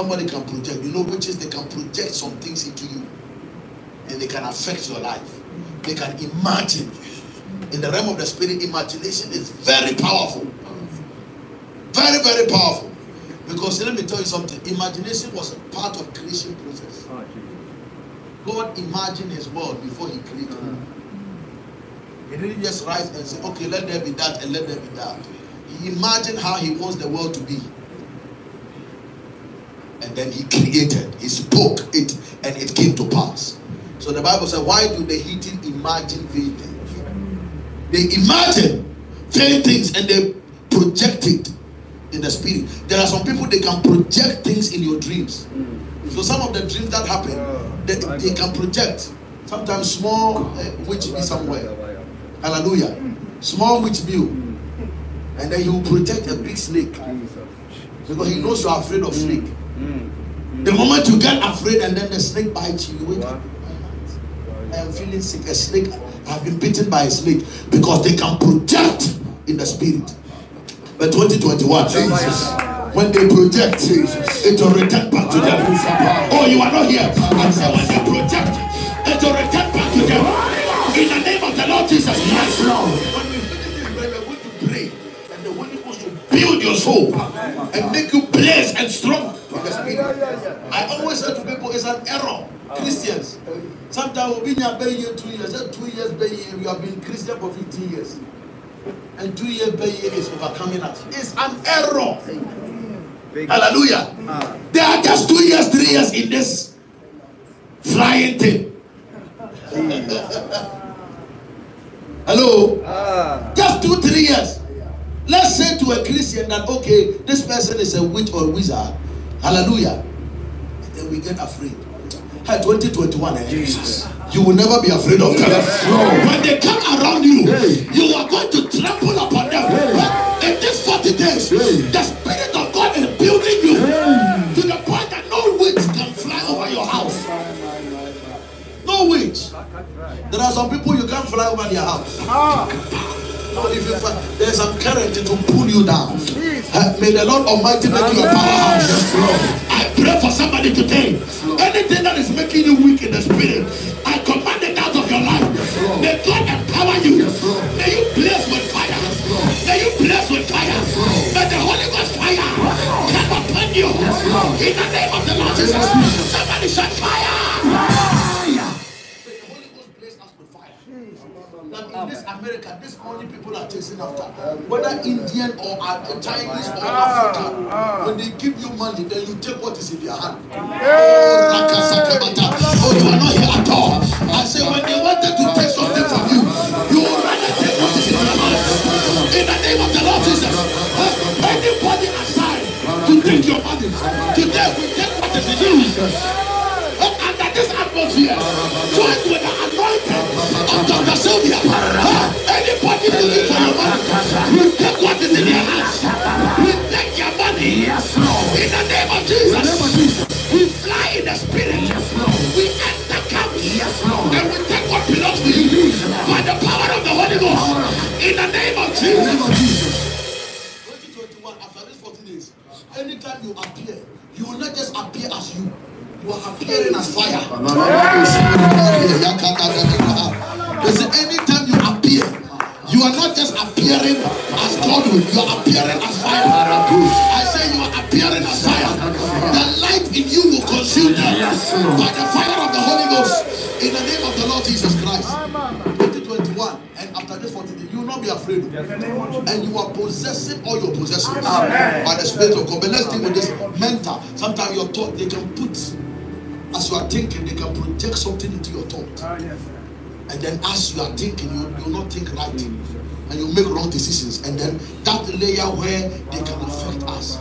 Somebody can project. You know witches, they can project some things into you. And they can affect your life. They can imagine. In the realm of the spirit, imagination is very powerful. Very, very powerful. Because let me tell you something. Imagination was a part of creation process. Oh, God imagined his world before he created it. He didn't just rise and say, okay, let there be that and let there be that. He imagined how he wants the world to be. And then he created, he spoke it, and it came to pass. So the Bible said, why do the heathen imagine vain things? They imagine vain things and they project it in the spirit. There are some people they can project things in your dreams. So some of the dreams that happen, they, they can project. Sometimes small uh, witch be somewhere. Hallelujah. Small witch be. And then he will project a big snake. Because he knows you are afraid of snake. The moment you get afraid and then the snake bites you, you wake up. I am feeling sick. A snake. I've been bitten by a snake because they can project in the spirit. But 2021, Jesus, when they project, it will return back to them. Oh, you are not here. I said when they project, it will return back to them. In the name of the Lord Jesus. Lord. When we finish this prayer, we're going to pray, and the Holy Ghost will build your soul and make you blaze and strong spirit. I always say to people, it's an error. Christians. Sometimes we've been here here two years, just two years by year, we have been Christian for 15 years. And two years year is overcoming us. It's an error. Hallelujah. There are just two years, three years in this flying thing. Hello? Just two, three years. Let's say to a Christian that, okay, this person is a witch or a wizard. Hallelujah. And then we get afraid. Hey, 2021, eh? Jesus. You will never be afraid of them. When they come around you, you are going to trample upon them. In these 40 days, the Spirit of God is building you to the point that no witch can fly over your house. No witch. There are some people you can't fly over their house. No, if you fly, there's some current to pull you down. May the Lord Almighty make you a powerhouse. I pray for somebody today. Anything that is making you weak in the spirit, I command it out of your life. May God empower you. May you blaze with fire. May you blaze with fire. May the Holy Ghost fire come upon you. In the name of the Lord Jesus. Somebody shout fire. Fire. That in this America, this only people are chasing after. Whether Indian or uh, Chinese or African, when they give you money, then you take what is in their hand. Oh. Oh, you are not here at all. I say when they wanted to take something from you, you will rather take what is in your hand. In the name of the Lord Jesus. Anybody aside to take your money, today we take what is in you. Under this atmosphere, join with Anybody looking for your money, we take what is in your hands. We take your money. Yes, Lord. In the name of Jesus. We fly in the spirit. Yes, Lord. We enter camps. Yes, Lord. And we take what belongs to you. By the power of the Holy Ghost. In the name of Jesus. 2021, after these 40 days, anytime you appear, you will not just appear as you. You are appearing as fire. Listen, anytime you appear, you are not just appearing as God will, you are appearing as fire. I say you are appearing as fire. The light in you will consume them by the fire of the Holy Ghost. In the name of the Lord Jesus Christ. 2021, and after this 40 days, you will not be afraid. And you are possessing all your possessions by the Spirit of God. But let's deal with this mental. Sometimes your thought they can put as as you are thinking, they can project something into your thought. And then as you are thinking, you will not think right. And you make wrong decisions. And then that layer where they can affect us.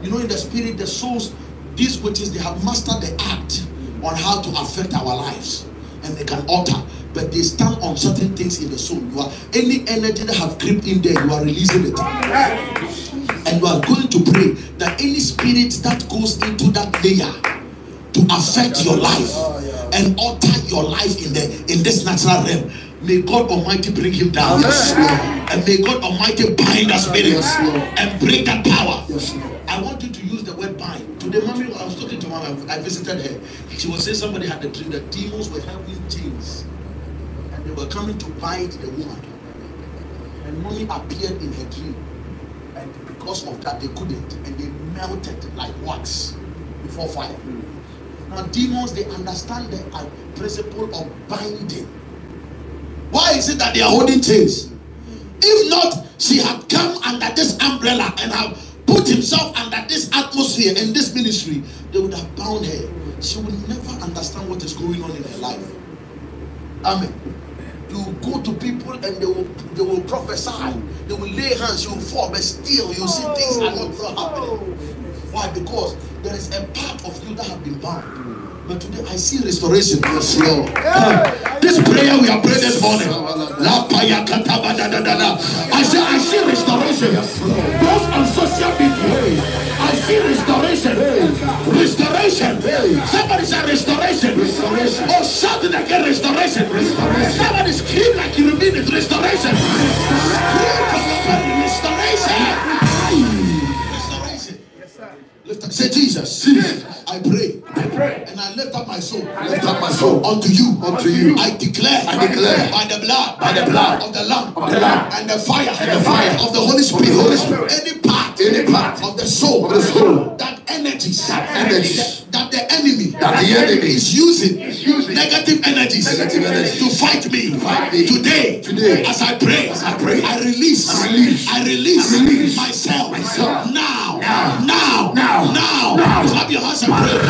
You know, in the spirit, the souls, these witches, they have mastered the art on how to affect our lives. And they can alter. But they stand on certain things in the soul. You are any energy that have crept in there, you are releasing it. And you are going to pray that any spirit that goes into that layer to affect your life and alter your life in the in this natural realm. May God Almighty bring him down. Yes, And may God Almighty bind that spirit Yes, and break that power. Yes, I want you to use the word bind. Today, mommy, I was talking to mom. I visited her. She was saying somebody had a dream that demons were having chains and they were coming to bind the woman. And mommy appeared in her dream. And because of that, they couldn't. And they melted like wax before fire. Now, demons, they understand the principle of binding. Why is it that they are holding chains? If not, she had come under this umbrella and have put himself under this atmosphere in this ministry, they would have bound her. She would never understand what is going on in her life. Amen. You go to people and they will they will prophesy, they will lay hands, you will fall, but still you see things are not happening. Why? Because there is a part of you that have been bound. But today I see restoration. Yes, Lord. This prayer we are praying this morning. I say I see restoration. Those on social media. I see restoration. Restoration. Somebody say restoration. Restoration. Oh, shout it again, restoration. Restoration. Somebody scream like you mean it. Restoration. Scream from your belly. Restoration. Restoration. Say Jesus. I pray. I pray. And I lift up my soul. Lift up my soul unto you. unto you. I declare. I declare by the blood. by the blood of the Lamb. of the Lamb and the fire. and the fire of the Holy Spirit. Holy Spirit. Any part. Any part of the soul. of the soul That energies. That energies. That, that the enemy. That the enemy is using. using Negative energies. Negative energies To fight me. fight me. Today. Today. As I pray. As I pray. I release. I release. I release. I release myself. myself. Now. Now. Now. Now. Now. Now. Clap your hands and pray.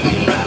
Thank.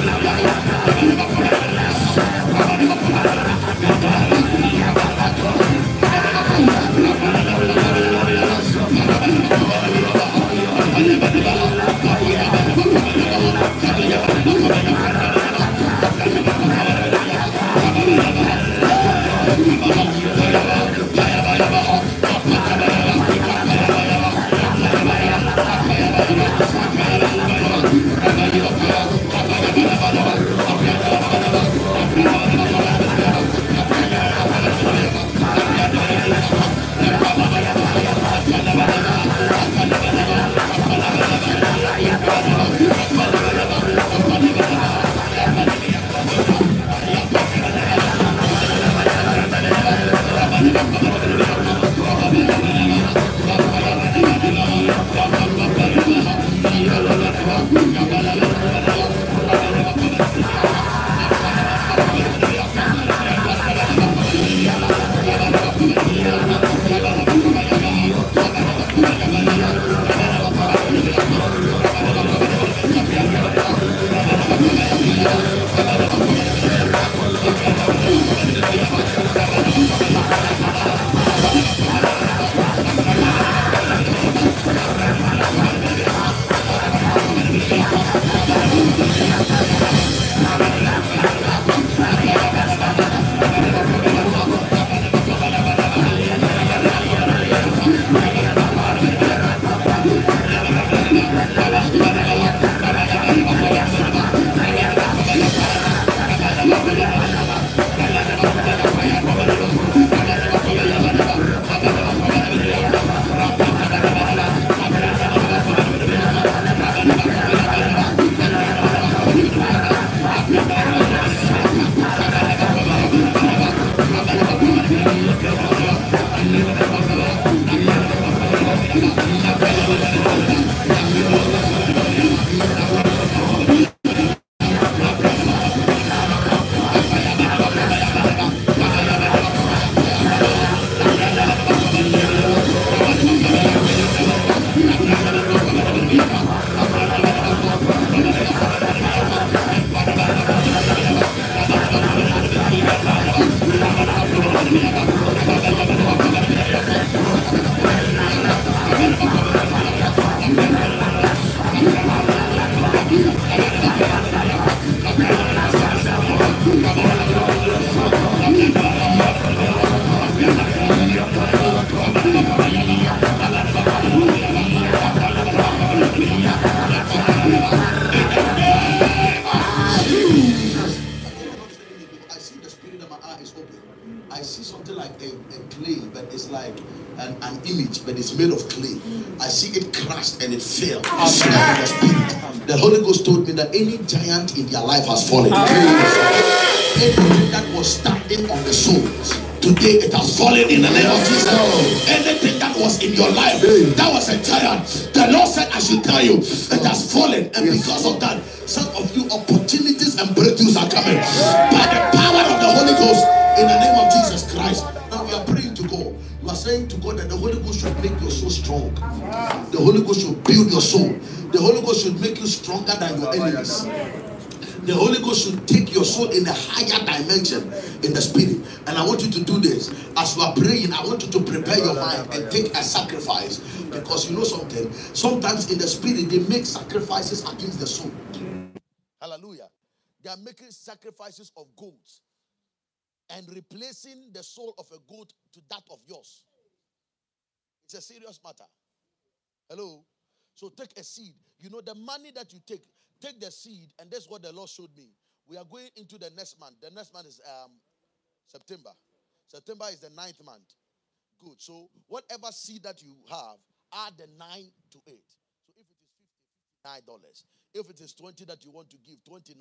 Any giant in their life has fallen. Anything that was standing on the soul, today it has fallen in the name of Jesus. Anything that was in your life, that was a giant. The Lord said, I should tell you, it has enemies. The Holy Ghost should take your soul in a higher dimension in the spirit. And I want you to do this. As you are praying, I want you to prepare your mind and take a sacrifice. Because you know something, sometimes in the spirit, they make sacrifices against the soul. Hallelujah. They are making sacrifices of goats and replacing the soul of a goat to that of yours. It's a serious matter. Hello? So take a seed. You know, the money that you take, take the seed, and that's what the Lord showed me. We are going into the next month. The next month is um, September. September is the ninth month. Good. So whatever seed that you have, add the nine to it. So if it is 50, 59 dollars. If it is 20 that you want to give, $29.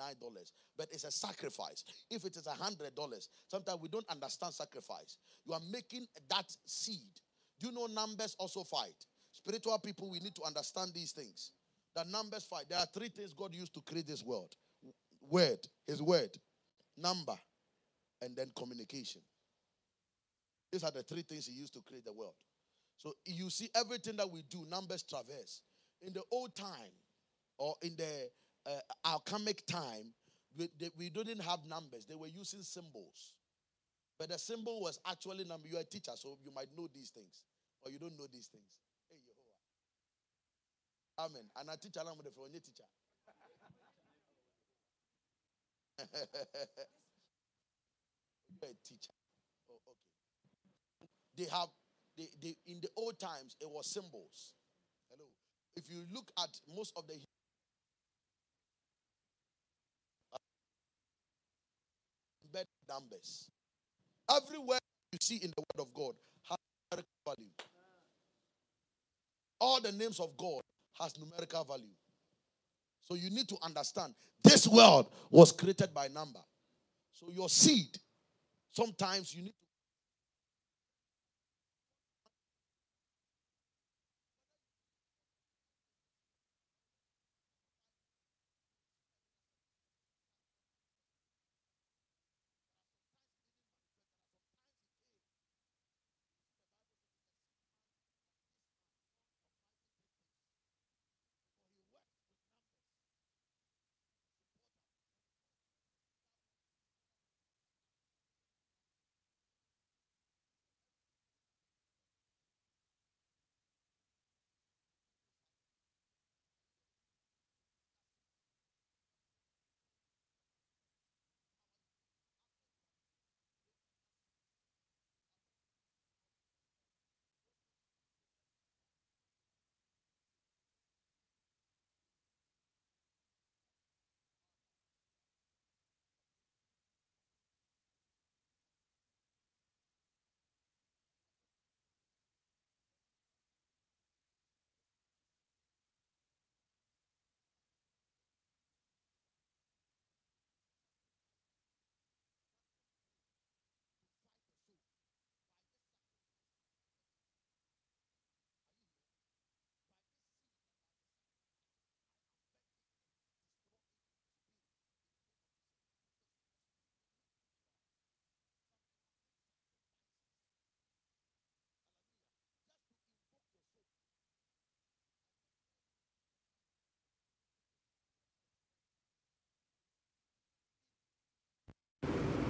But it's a sacrifice. If it is $100, sometimes we don't understand sacrifice. You are making that seed. Do you know numbers also fight? Spiritual people, we need to understand these things. The numbers 5. There are three things God used to create this world word, His word, number, and then communication. These are the three things He used to create the world. So you see everything that we do, numbers traverse. In the old time, or in the uh, alchemic time, we, we didn't have numbers. They were using symbols. But the symbol was actually number. You're a teacher, so you might know these things. Or you don't know these things. Amen. And I teach along with the phone, teacher. You're a teacher. Oh, okay. They have they, they in the old times it was symbols. Hello. If you look at most of the embedded numbers. Everywhere you see in the Word of God has value. All the names of God has numerical value. So you need to understand this world was created by number. So your seed, sometimes you need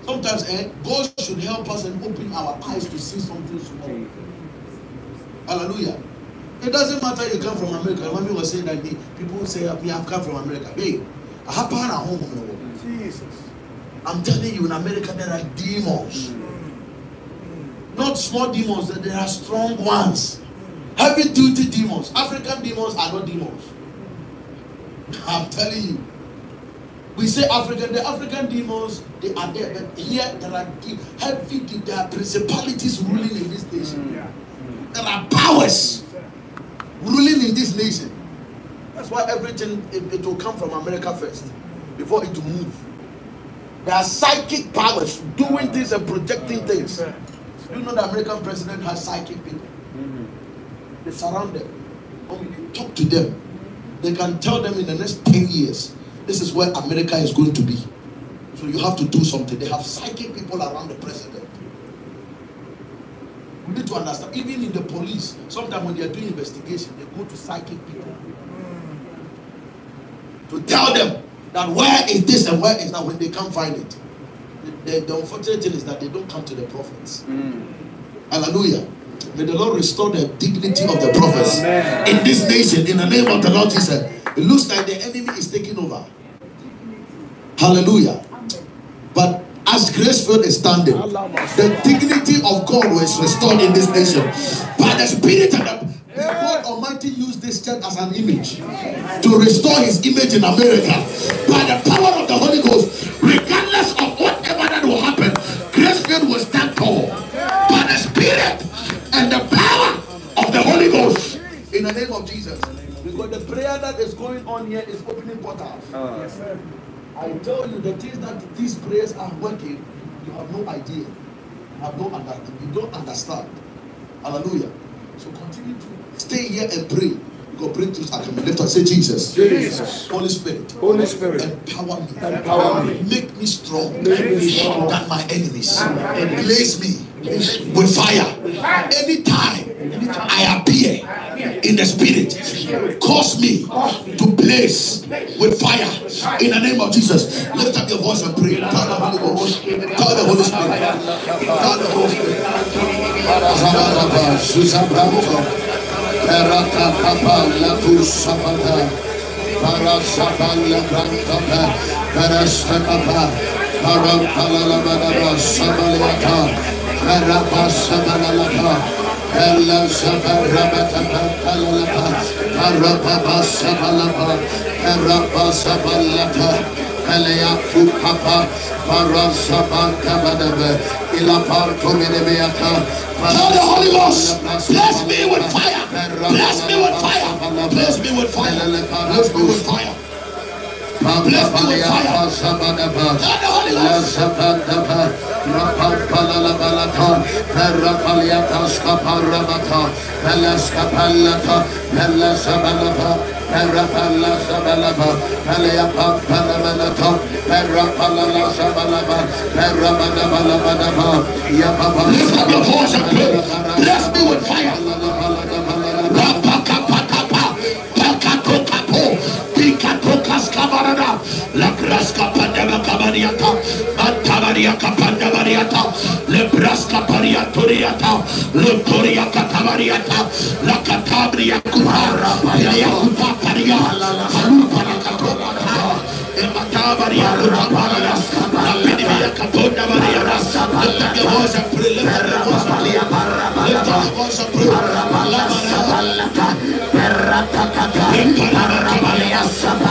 Sometimes eh, God should help us and open our eyes to see something small. Hallelujah. It doesn't matter you come from America. Mommy was saying that me, people say, Me, I've come from America. Hey, I happen at home. Jesus. I'm telling you, in America, there are demons. Not small demons, there are strong ones. Heavy duty demons. African demons are not demons. I'm telling you. We say African, the African demons, they are there, but here there are heavy, there are principalities ruling in this nation. Mm. There are powers ruling in this nation. That's why everything it, it will come from America first before it will move. There are psychic powers doing things and projecting things. You know the American president has psychic people. Mm-hmm. They surround them. When you talk to them, they can tell them in the next 10 years, this is where America is going to be. So you have to do something. They have psychic people around the president. We need to understand. Even in the police, sometimes when they are doing investigation, they go to psychic people to tell them that where is this and where is that when they can't find it. The, the, the unfortunate thing is that they don't come to the prophets. Mm. Hallelujah. May the Lord restore the dignity of the prophets Amen. in this nation in the name of the Lord Jesus. It looks like the enemy is taking over. Hallelujah. But as Gracefield is standing, the dignity of God was restored in this nation by the Spirit of the God Almighty used this church as an image to restore His image in America by the power of the Holy Ghost, regardless of whatever that will happen. Gracefield will stand tall by the Spirit and the power of the Holy Ghost in the name of Jesus. Because the prayer that is going on here is opening portals. Ah. Yes, I tell you the things that these prayers are working, you have no idea. You have no understanding. You don't understand. Hallelujah. So continue to stay here and pray. God breakthroughs are coming. Lift up, say Jesus. Jesus. Holy Spirit. Holy Spirit. Empower me. Empower me. Make me strong. Make me strong. Than my enemies. And place me with fire. Anytime I appear in the spirit, cause me to place with fire in the name of Jesus. Lift up your voice and pray. Call the Holy Ghost. Call the Holy Spirit. Call the Holy Spirit. Perata papa la kusapata. Para sapanya brantapa. Para sapapa. Para palalabadaba sabaliata. Rapasabalapa, Ella Sabarabata Palalapa, Arapaba Sabalapa, Arapasabalapa, Elea Fukapa, Parasabakabadaba, Ilaparto Minemeata. Tell the Holy Ghost, bless me with fire, bless me with fire, bless me with fire, bless me with fire. Bless me with fire. Perapaliatas Caparamata, Pelascapalata, Pelasabalapa, Perapala Sabalaba, Peleapa Palamanata, Perapalala Sabalaba, Perabanabalabadaba, Yapapa. Lift up your voice and pray. Bless me with fire. La Grasca Pandama Kabariata, Antabaria Kapanda Mariata, Lebraska Pariaturiata, Lutoria Katabariata, La Catabria Yakupa Paria, Halupa Katobata, Ematabaria Kutabaria, La Pinimia Kaponda Maria, lift your voice and pray, lift your voice and pray, lift your voice and pray, Perratakata, Perrakabalia Saba,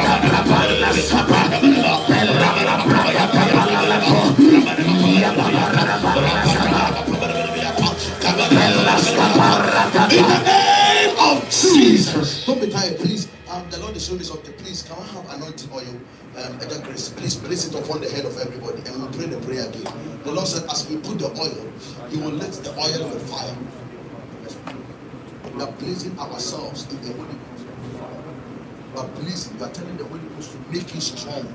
In the name of Jesus. Don't be tired, please. Um, the Lord is showing me something. Please, can I have anointing oil? Um, Elder Chris, please place it upon the head of everybody and we'll pray the prayer again. The Lord said, as we put the oil, He will let the oil with fire. We are placing ourselves in the Holy Ghost. We are pleasing, we are telling the Holy Ghost to make you strong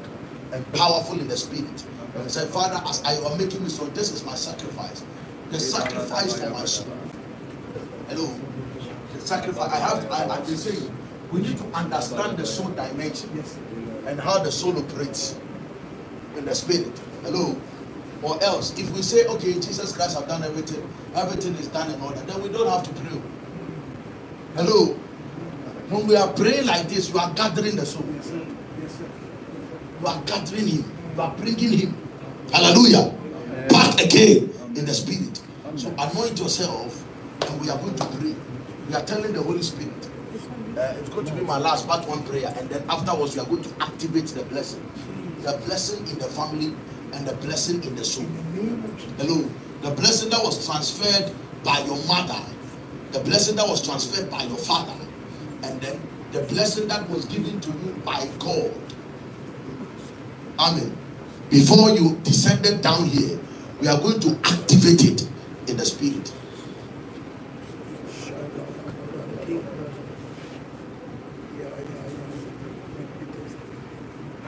and powerful in the spirit. And say, Father, as I am making me so this is my sacrifice. The sacrifice for my soul. Hello. The sacrifice. I have. I, I've been saying we need to understand the soul dimension and how the soul operates in the spirit. Hello. Or else, if we say, okay, Jesus Christ have done everything, everything is done all that, then we don't have to pray. Hello. When we are praying like this, you are gathering the soul. Yes, sir. You are gathering him. You are bringing him. Hallelujah. Back again in the spirit. So anoint yourself and we are going to pray. We are telling the Holy Spirit. Uh, it's going to be my last part one prayer, and then afterwards we are going to activate the blessing. The blessing in the family and the blessing in the soul. Hello. The blessing that was transferred by your mother, the blessing that was transferred by your father, and then the blessing that was given to you by God. Amen. Before you descended down here, we are going to activate it in the spirit.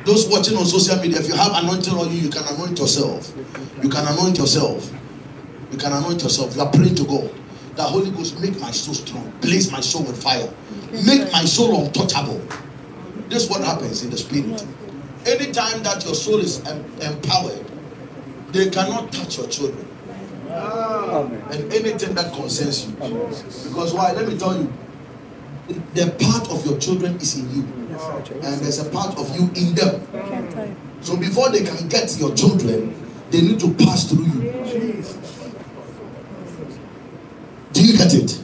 Those watching on social media, if you have anointing on you, you can anoint yourself. You can anoint yourself. You can anoint yourself. You are praying to God. The Holy Ghost make my soul strong. Place my soul with fire. Make my soul untouchable. This is what happens in the spirit. Anytime that your soul is em- empowered, they cannot touch your children. And anything that concerns you. Because why? Let me tell you. The part of your children is in you. And there's a part of you in them. So before they can get your children, they need to pass through you. Do you get it?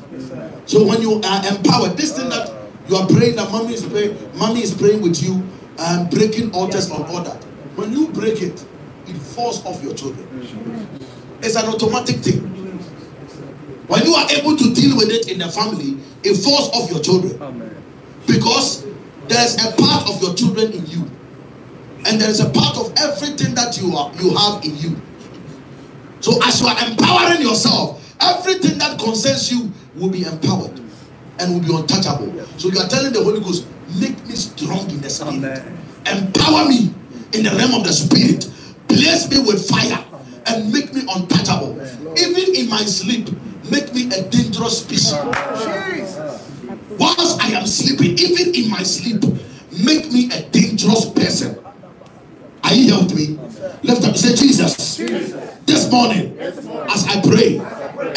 So when you are empowered, this thing that you are praying, that mommy is praying, mommy is praying with you, and breaking altars and all that. When you break it, falls off your children. It's an automatic thing. When you are able to deal with it in the family, it falls off your children. Because there's a part of your children in you. And there's a part of everything that you are you have in you. So as you are empowering yourself, everything that concerns you will be empowered and will be untouchable. So you are telling the Holy Ghost, make me strong in the spirit. Empower me in the realm of the spirit. Place me with fire and make me untouchable. Even in my sleep, make me a dangerous species. Whilst I am sleeping, even in my sleep, make me a dangerous person. Are you here with me? Lift up, say Jesus. This morning, as I pray,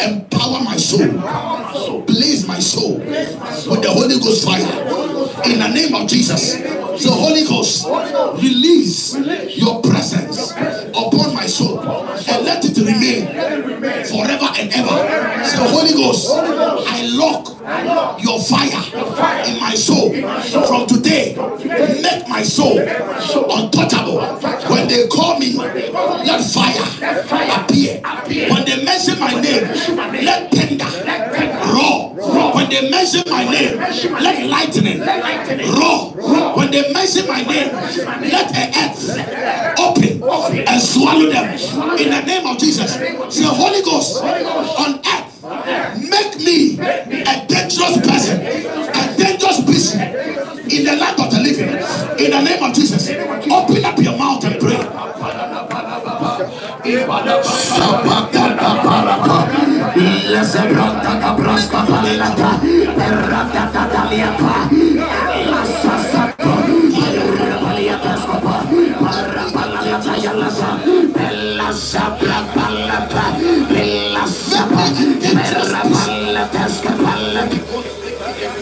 empower my soul, blaze my soul with the Holy Ghost fire. In the name of Jesus, the Holy Ghost, release your presence upon my soul and let it remain forever and ever. Say, Holy Ghost, I lock your fire in my soul. from today. Make my soul untouchable. When they call me, let fire appear. When they mention my name, let thunder roar. When they mention my name, let lightning. Roar. When they mention my name, let the earth open and swallow them. In the name of Jesus, say Holy Ghost on earth, make me a dangerous person, a dangerous beast in the land of the living. In the name of Jesus, open up your mouth and pray.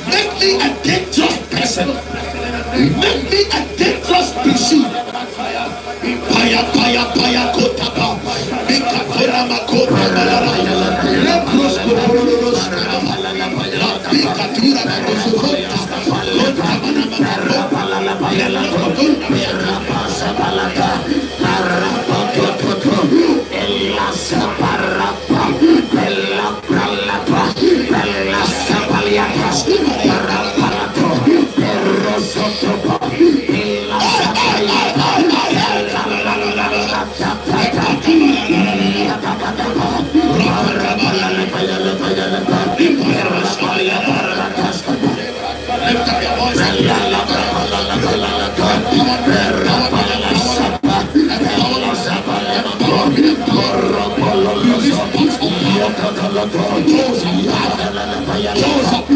Make me a dangerous person. Make me a dangerous species. Paya paya paya kota pa. Bikatora makota balara. Lepros kopororos. La. Lift Fill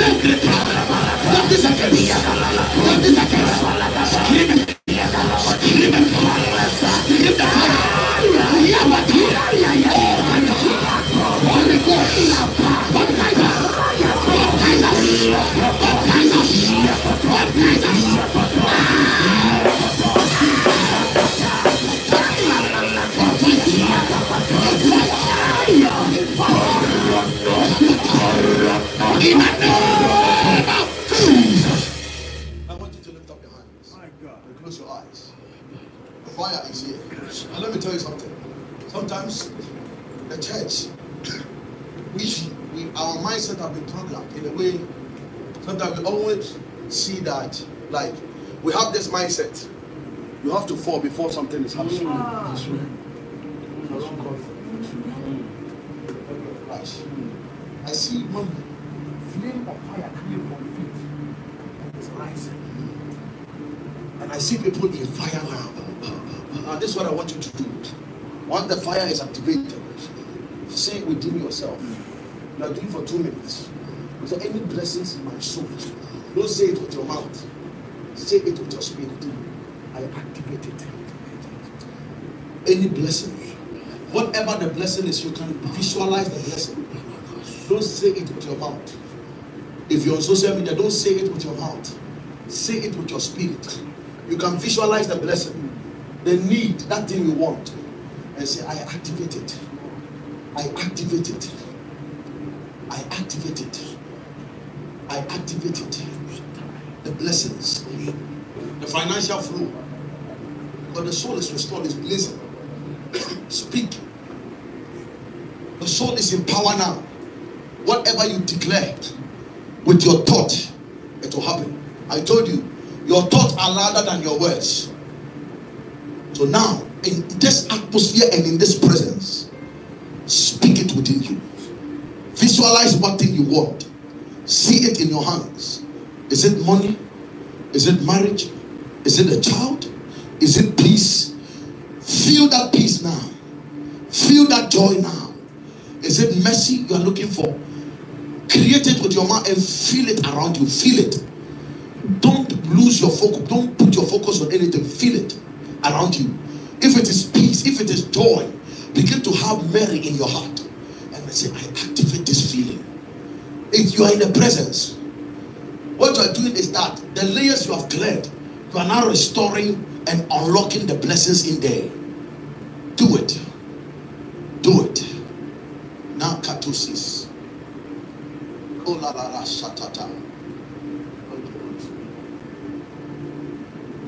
Date esa que date esa before something is happening. Right. I see one flame of fire coming from feet. It's rising. And I see people in fire now. And this is what I want you to do. Once the fire is activated, say it within yourself. Now do it for two minutes. Is there any blessings in my soul? Don't say it with your mouth. Say it with your spirit. I activate it. Any blessing. Whatever the blessing is, you can visualize the blessing. Don't say it with your mouth. If you're on social media, don't say it with your mouth. Say it with your spirit. You can visualize the blessing, the need, that thing you want, and say, I activate it. I activate it. I activate it. I activate it. The blessings, the financial flow. But the soul is restored, is blazing. Speak. The soul is in power now. Whatever you declare with your thought, it will happen. I told you, your thoughts are louder than your words. So now, in this atmosphere and in this presence, speak it within you. Visualize what thing you want. See it in your hands. Is it money? Is it marriage? Is it a child? Is it peace? Feel that peace now. Feel that joy now. Is it mercy you are looking for? Create it with your mind and feel it around you. Feel it. Don't lose your focus. Don't put your focus on anything. Feel it around you. If it is peace, if it is joy, begin to have Mary in your heart. And I say, I activate this feeling. If you are in the presence, what you are doing is that the layers you have cleared, you are now restoring and unlocking the blessings in there. Do it. Do it. Now, katosis. Oh, la, la, la.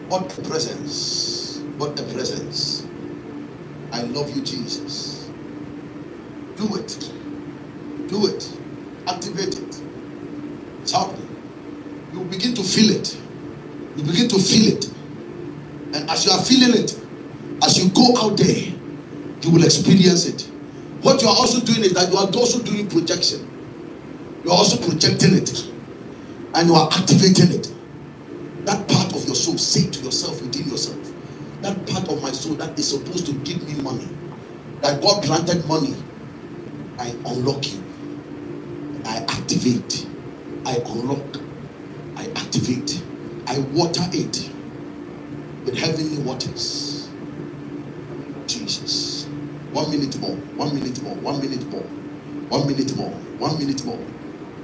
What a presence. What a presence. I love you, Jesus. Do it. Do it. Activate it. It's happening. You begin to feel it. You begin to feel it. And as you are feeling it, as you go out there, you will experience it. What you are also doing is that you are also doing projection. You are also projecting it. And you are activating it. That part of your soul, say to yourself within yourself, that part of my soul that is supposed to give me money, that God planted money, I unlock you. I activate. I unlock. I activate. I water it with heavenly waters. Jesus. One minute more. One minute more. One minute more. One minute more. One minute more.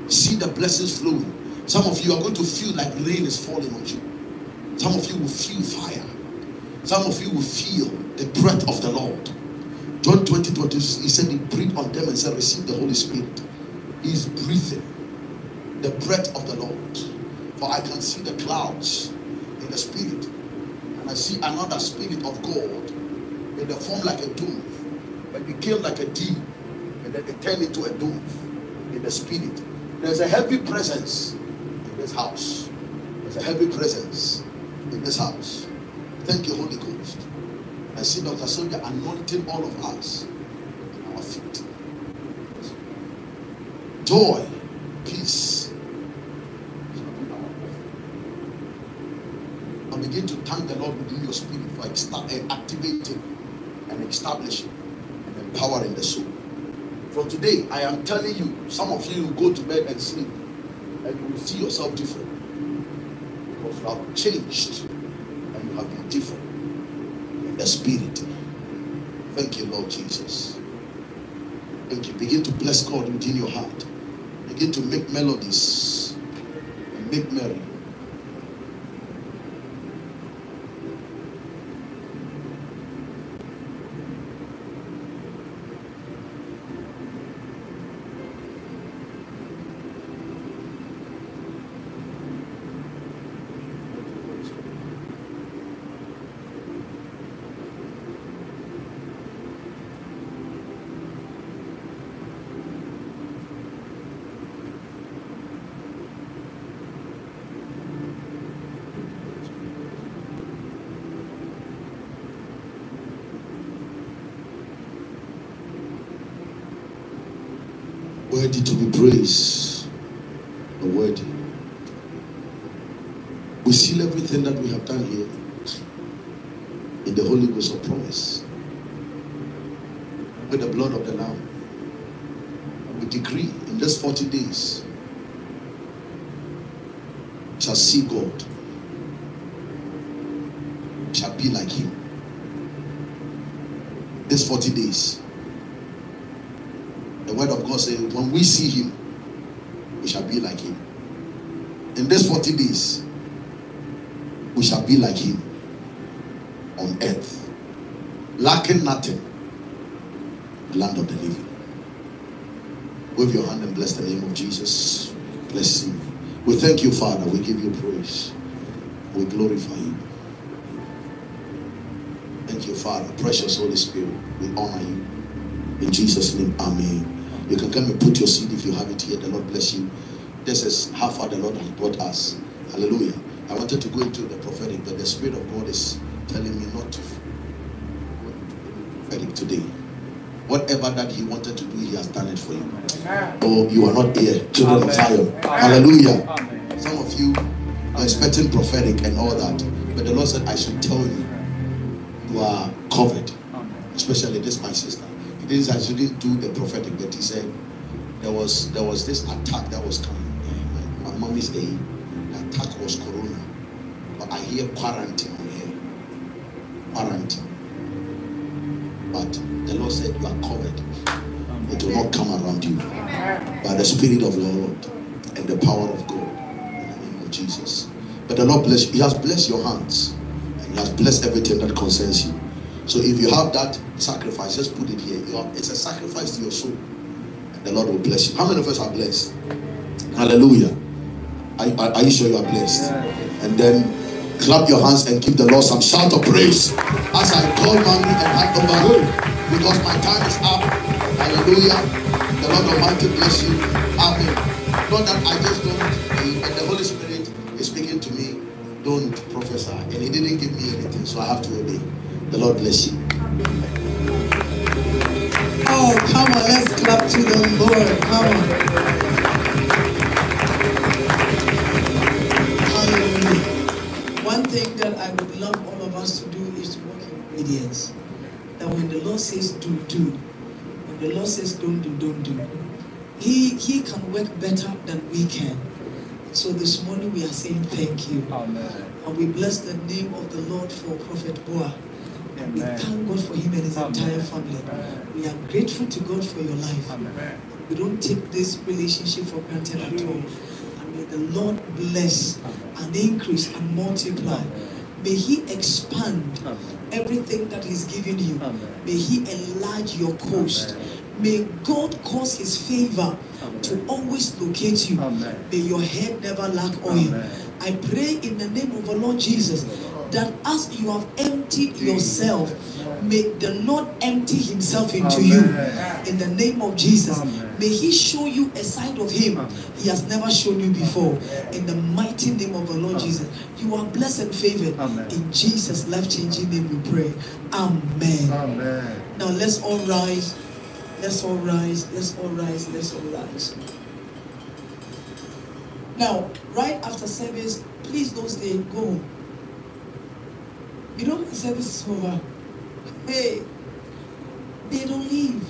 See the blessings flowing. Some of you are going to feel like rain is falling on you. Some of you will feel fire. Some of you will feel the breath of the Lord. John 20, 20, he said he breathed on them and said, Receive the Holy Spirit. He's breathing the breath of the Lord. For I can see the clouds in the spirit. And I see another spirit of God in the form like a dove. But it became like a dew. And then it turned into a dove in the spirit. There's a heavy presence in this house. There's a heavy presence in this house. Thank you, Holy Ghost. I see Dr. Sylvia anointing all of us in our feet. Joy, peace. And begin to thank the Lord within your spirit for activating and establishing and empowering the soul. From today, I am telling you, some of you will go to bed and sleep, and you will see yourself different. Because you have changed and you have been different in the spirit. Thank you, Lord Jesus. Thank you. Begin to bless God within your heart. Begin to make melodies and make merry. Praised. Worthy. We seal everything that we have done here in the Holy Ghost of promise with the blood of the Lamb. We decree in these 40 days shall see God, shall be like Him. These 40 days, the word of God says, when we see Him, we shall be like Him. In these 40 days, we shall be like Him on earth, lacking nothing, the land of the living. Wave your hand and bless the name of Jesus. Bless Him. We thank you, Father. We give you praise. We glorify you. Thank you, Father. Precious Holy Spirit, we honor you. In Jesus' name, Amen. You can come and put your seed if you have it here. The Lord bless you. This is how far the Lord has brought us. Hallelujah. I wanted to go into the prophetic, but the Spirit of God is telling me not to go into the prophetic today. Whatever that He wanted to do, He has done it for you. Oh, you are not here, children of Zion. Hallelujah. Some of you are expecting prophetic and all that, but the Lord said, I should tell you, you are covered. Especially this, my sister. He didn't say I shouldn't do the prophetic, but he said there was there was this attack that was coming. My, my mommy's day, the attack was corona. But I hear quarantine on here. Quarantine. But the Lord said you are covered. It will not come around you. By the Spirit of the Lord and the power of God. In the name of Jesus. But the Lord bless you. He has blessed your hands. And He has blessed everything that concerns you. So if you have that sacrifice, just put it here. It's a sacrifice to your soul. And the Lord will bless you. How many of us are blessed? Hallelujah. Are, are, you sure you are blessed? And then clap your hands and give the Lord some shout of praise as I call mommy and hand over because my time is up. Hallelujah. The Lord Almighty bless you. Amen. Not that I just don't, and the Holy Spirit is speaking to me. Don't prophesy. And He didn't give me anything, so I have to obey. The Lord bless you. Oh, come on, let's clap to the Lord. Come on. Thing that I would love all of us to do is to walk in obedience. That when the Lord says do, do. When the Lord says don't do, don't do. He He can work better than we can. So this morning we are saying thank you. Amen. And we bless the name of the Lord for Prophet Boa. And we thank God for him and his Amen. entire family. We are grateful to God for your life. Amen. We don't take this relationship for granted at all. May the Lord bless and increase and multiply. May He expand everything that He's given you. May He enlarge your coast. May God cause His favor to always locate you. May your head never lack oil. I pray in the name of the Lord Jesus that as you have emptied yourself, may the Lord empty Himself into you. In the name of Jesus, Amen. may He show you a side of Him Amen. He has never shown you before. In the mighty name of the Lord Jesus, you are blessed and favored. Amen. In Jesus' life changing name, we pray. Amen. Amen. Now let's all rise. Let's all rise. Let's all rise. Let's all rise. Now, right after service, please don't stay. Go home. You know, service is over. Hey, they don't leave.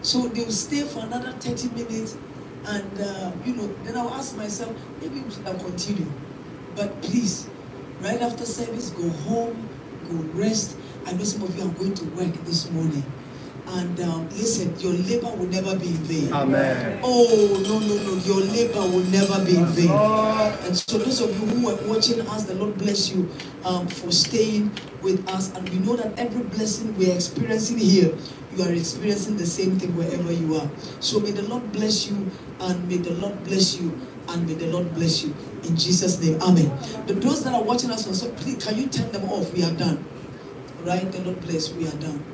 So they'll stay for another 30 minutes. And, uh, you know, then I'll ask myself, maybe should continue. But please, right after service, go home, go rest. I know some of you are going to work this morning. And um, listen, your labor will never be in vain. Amen. Oh, no, no, no. Your labor will never be in vain. And so, those of you who are watching us, the Lord bless you um, for staying with us. And we know that every blessing we're experiencing here, you are experiencing the same thing wherever you are. So, may the Lord bless you, and may the Lord bless you, and may the Lord bless you. In Jesus' name, Amen. The those that are watching us on so please, can you turn them off? We are done. Right? The Lord bless. We are done.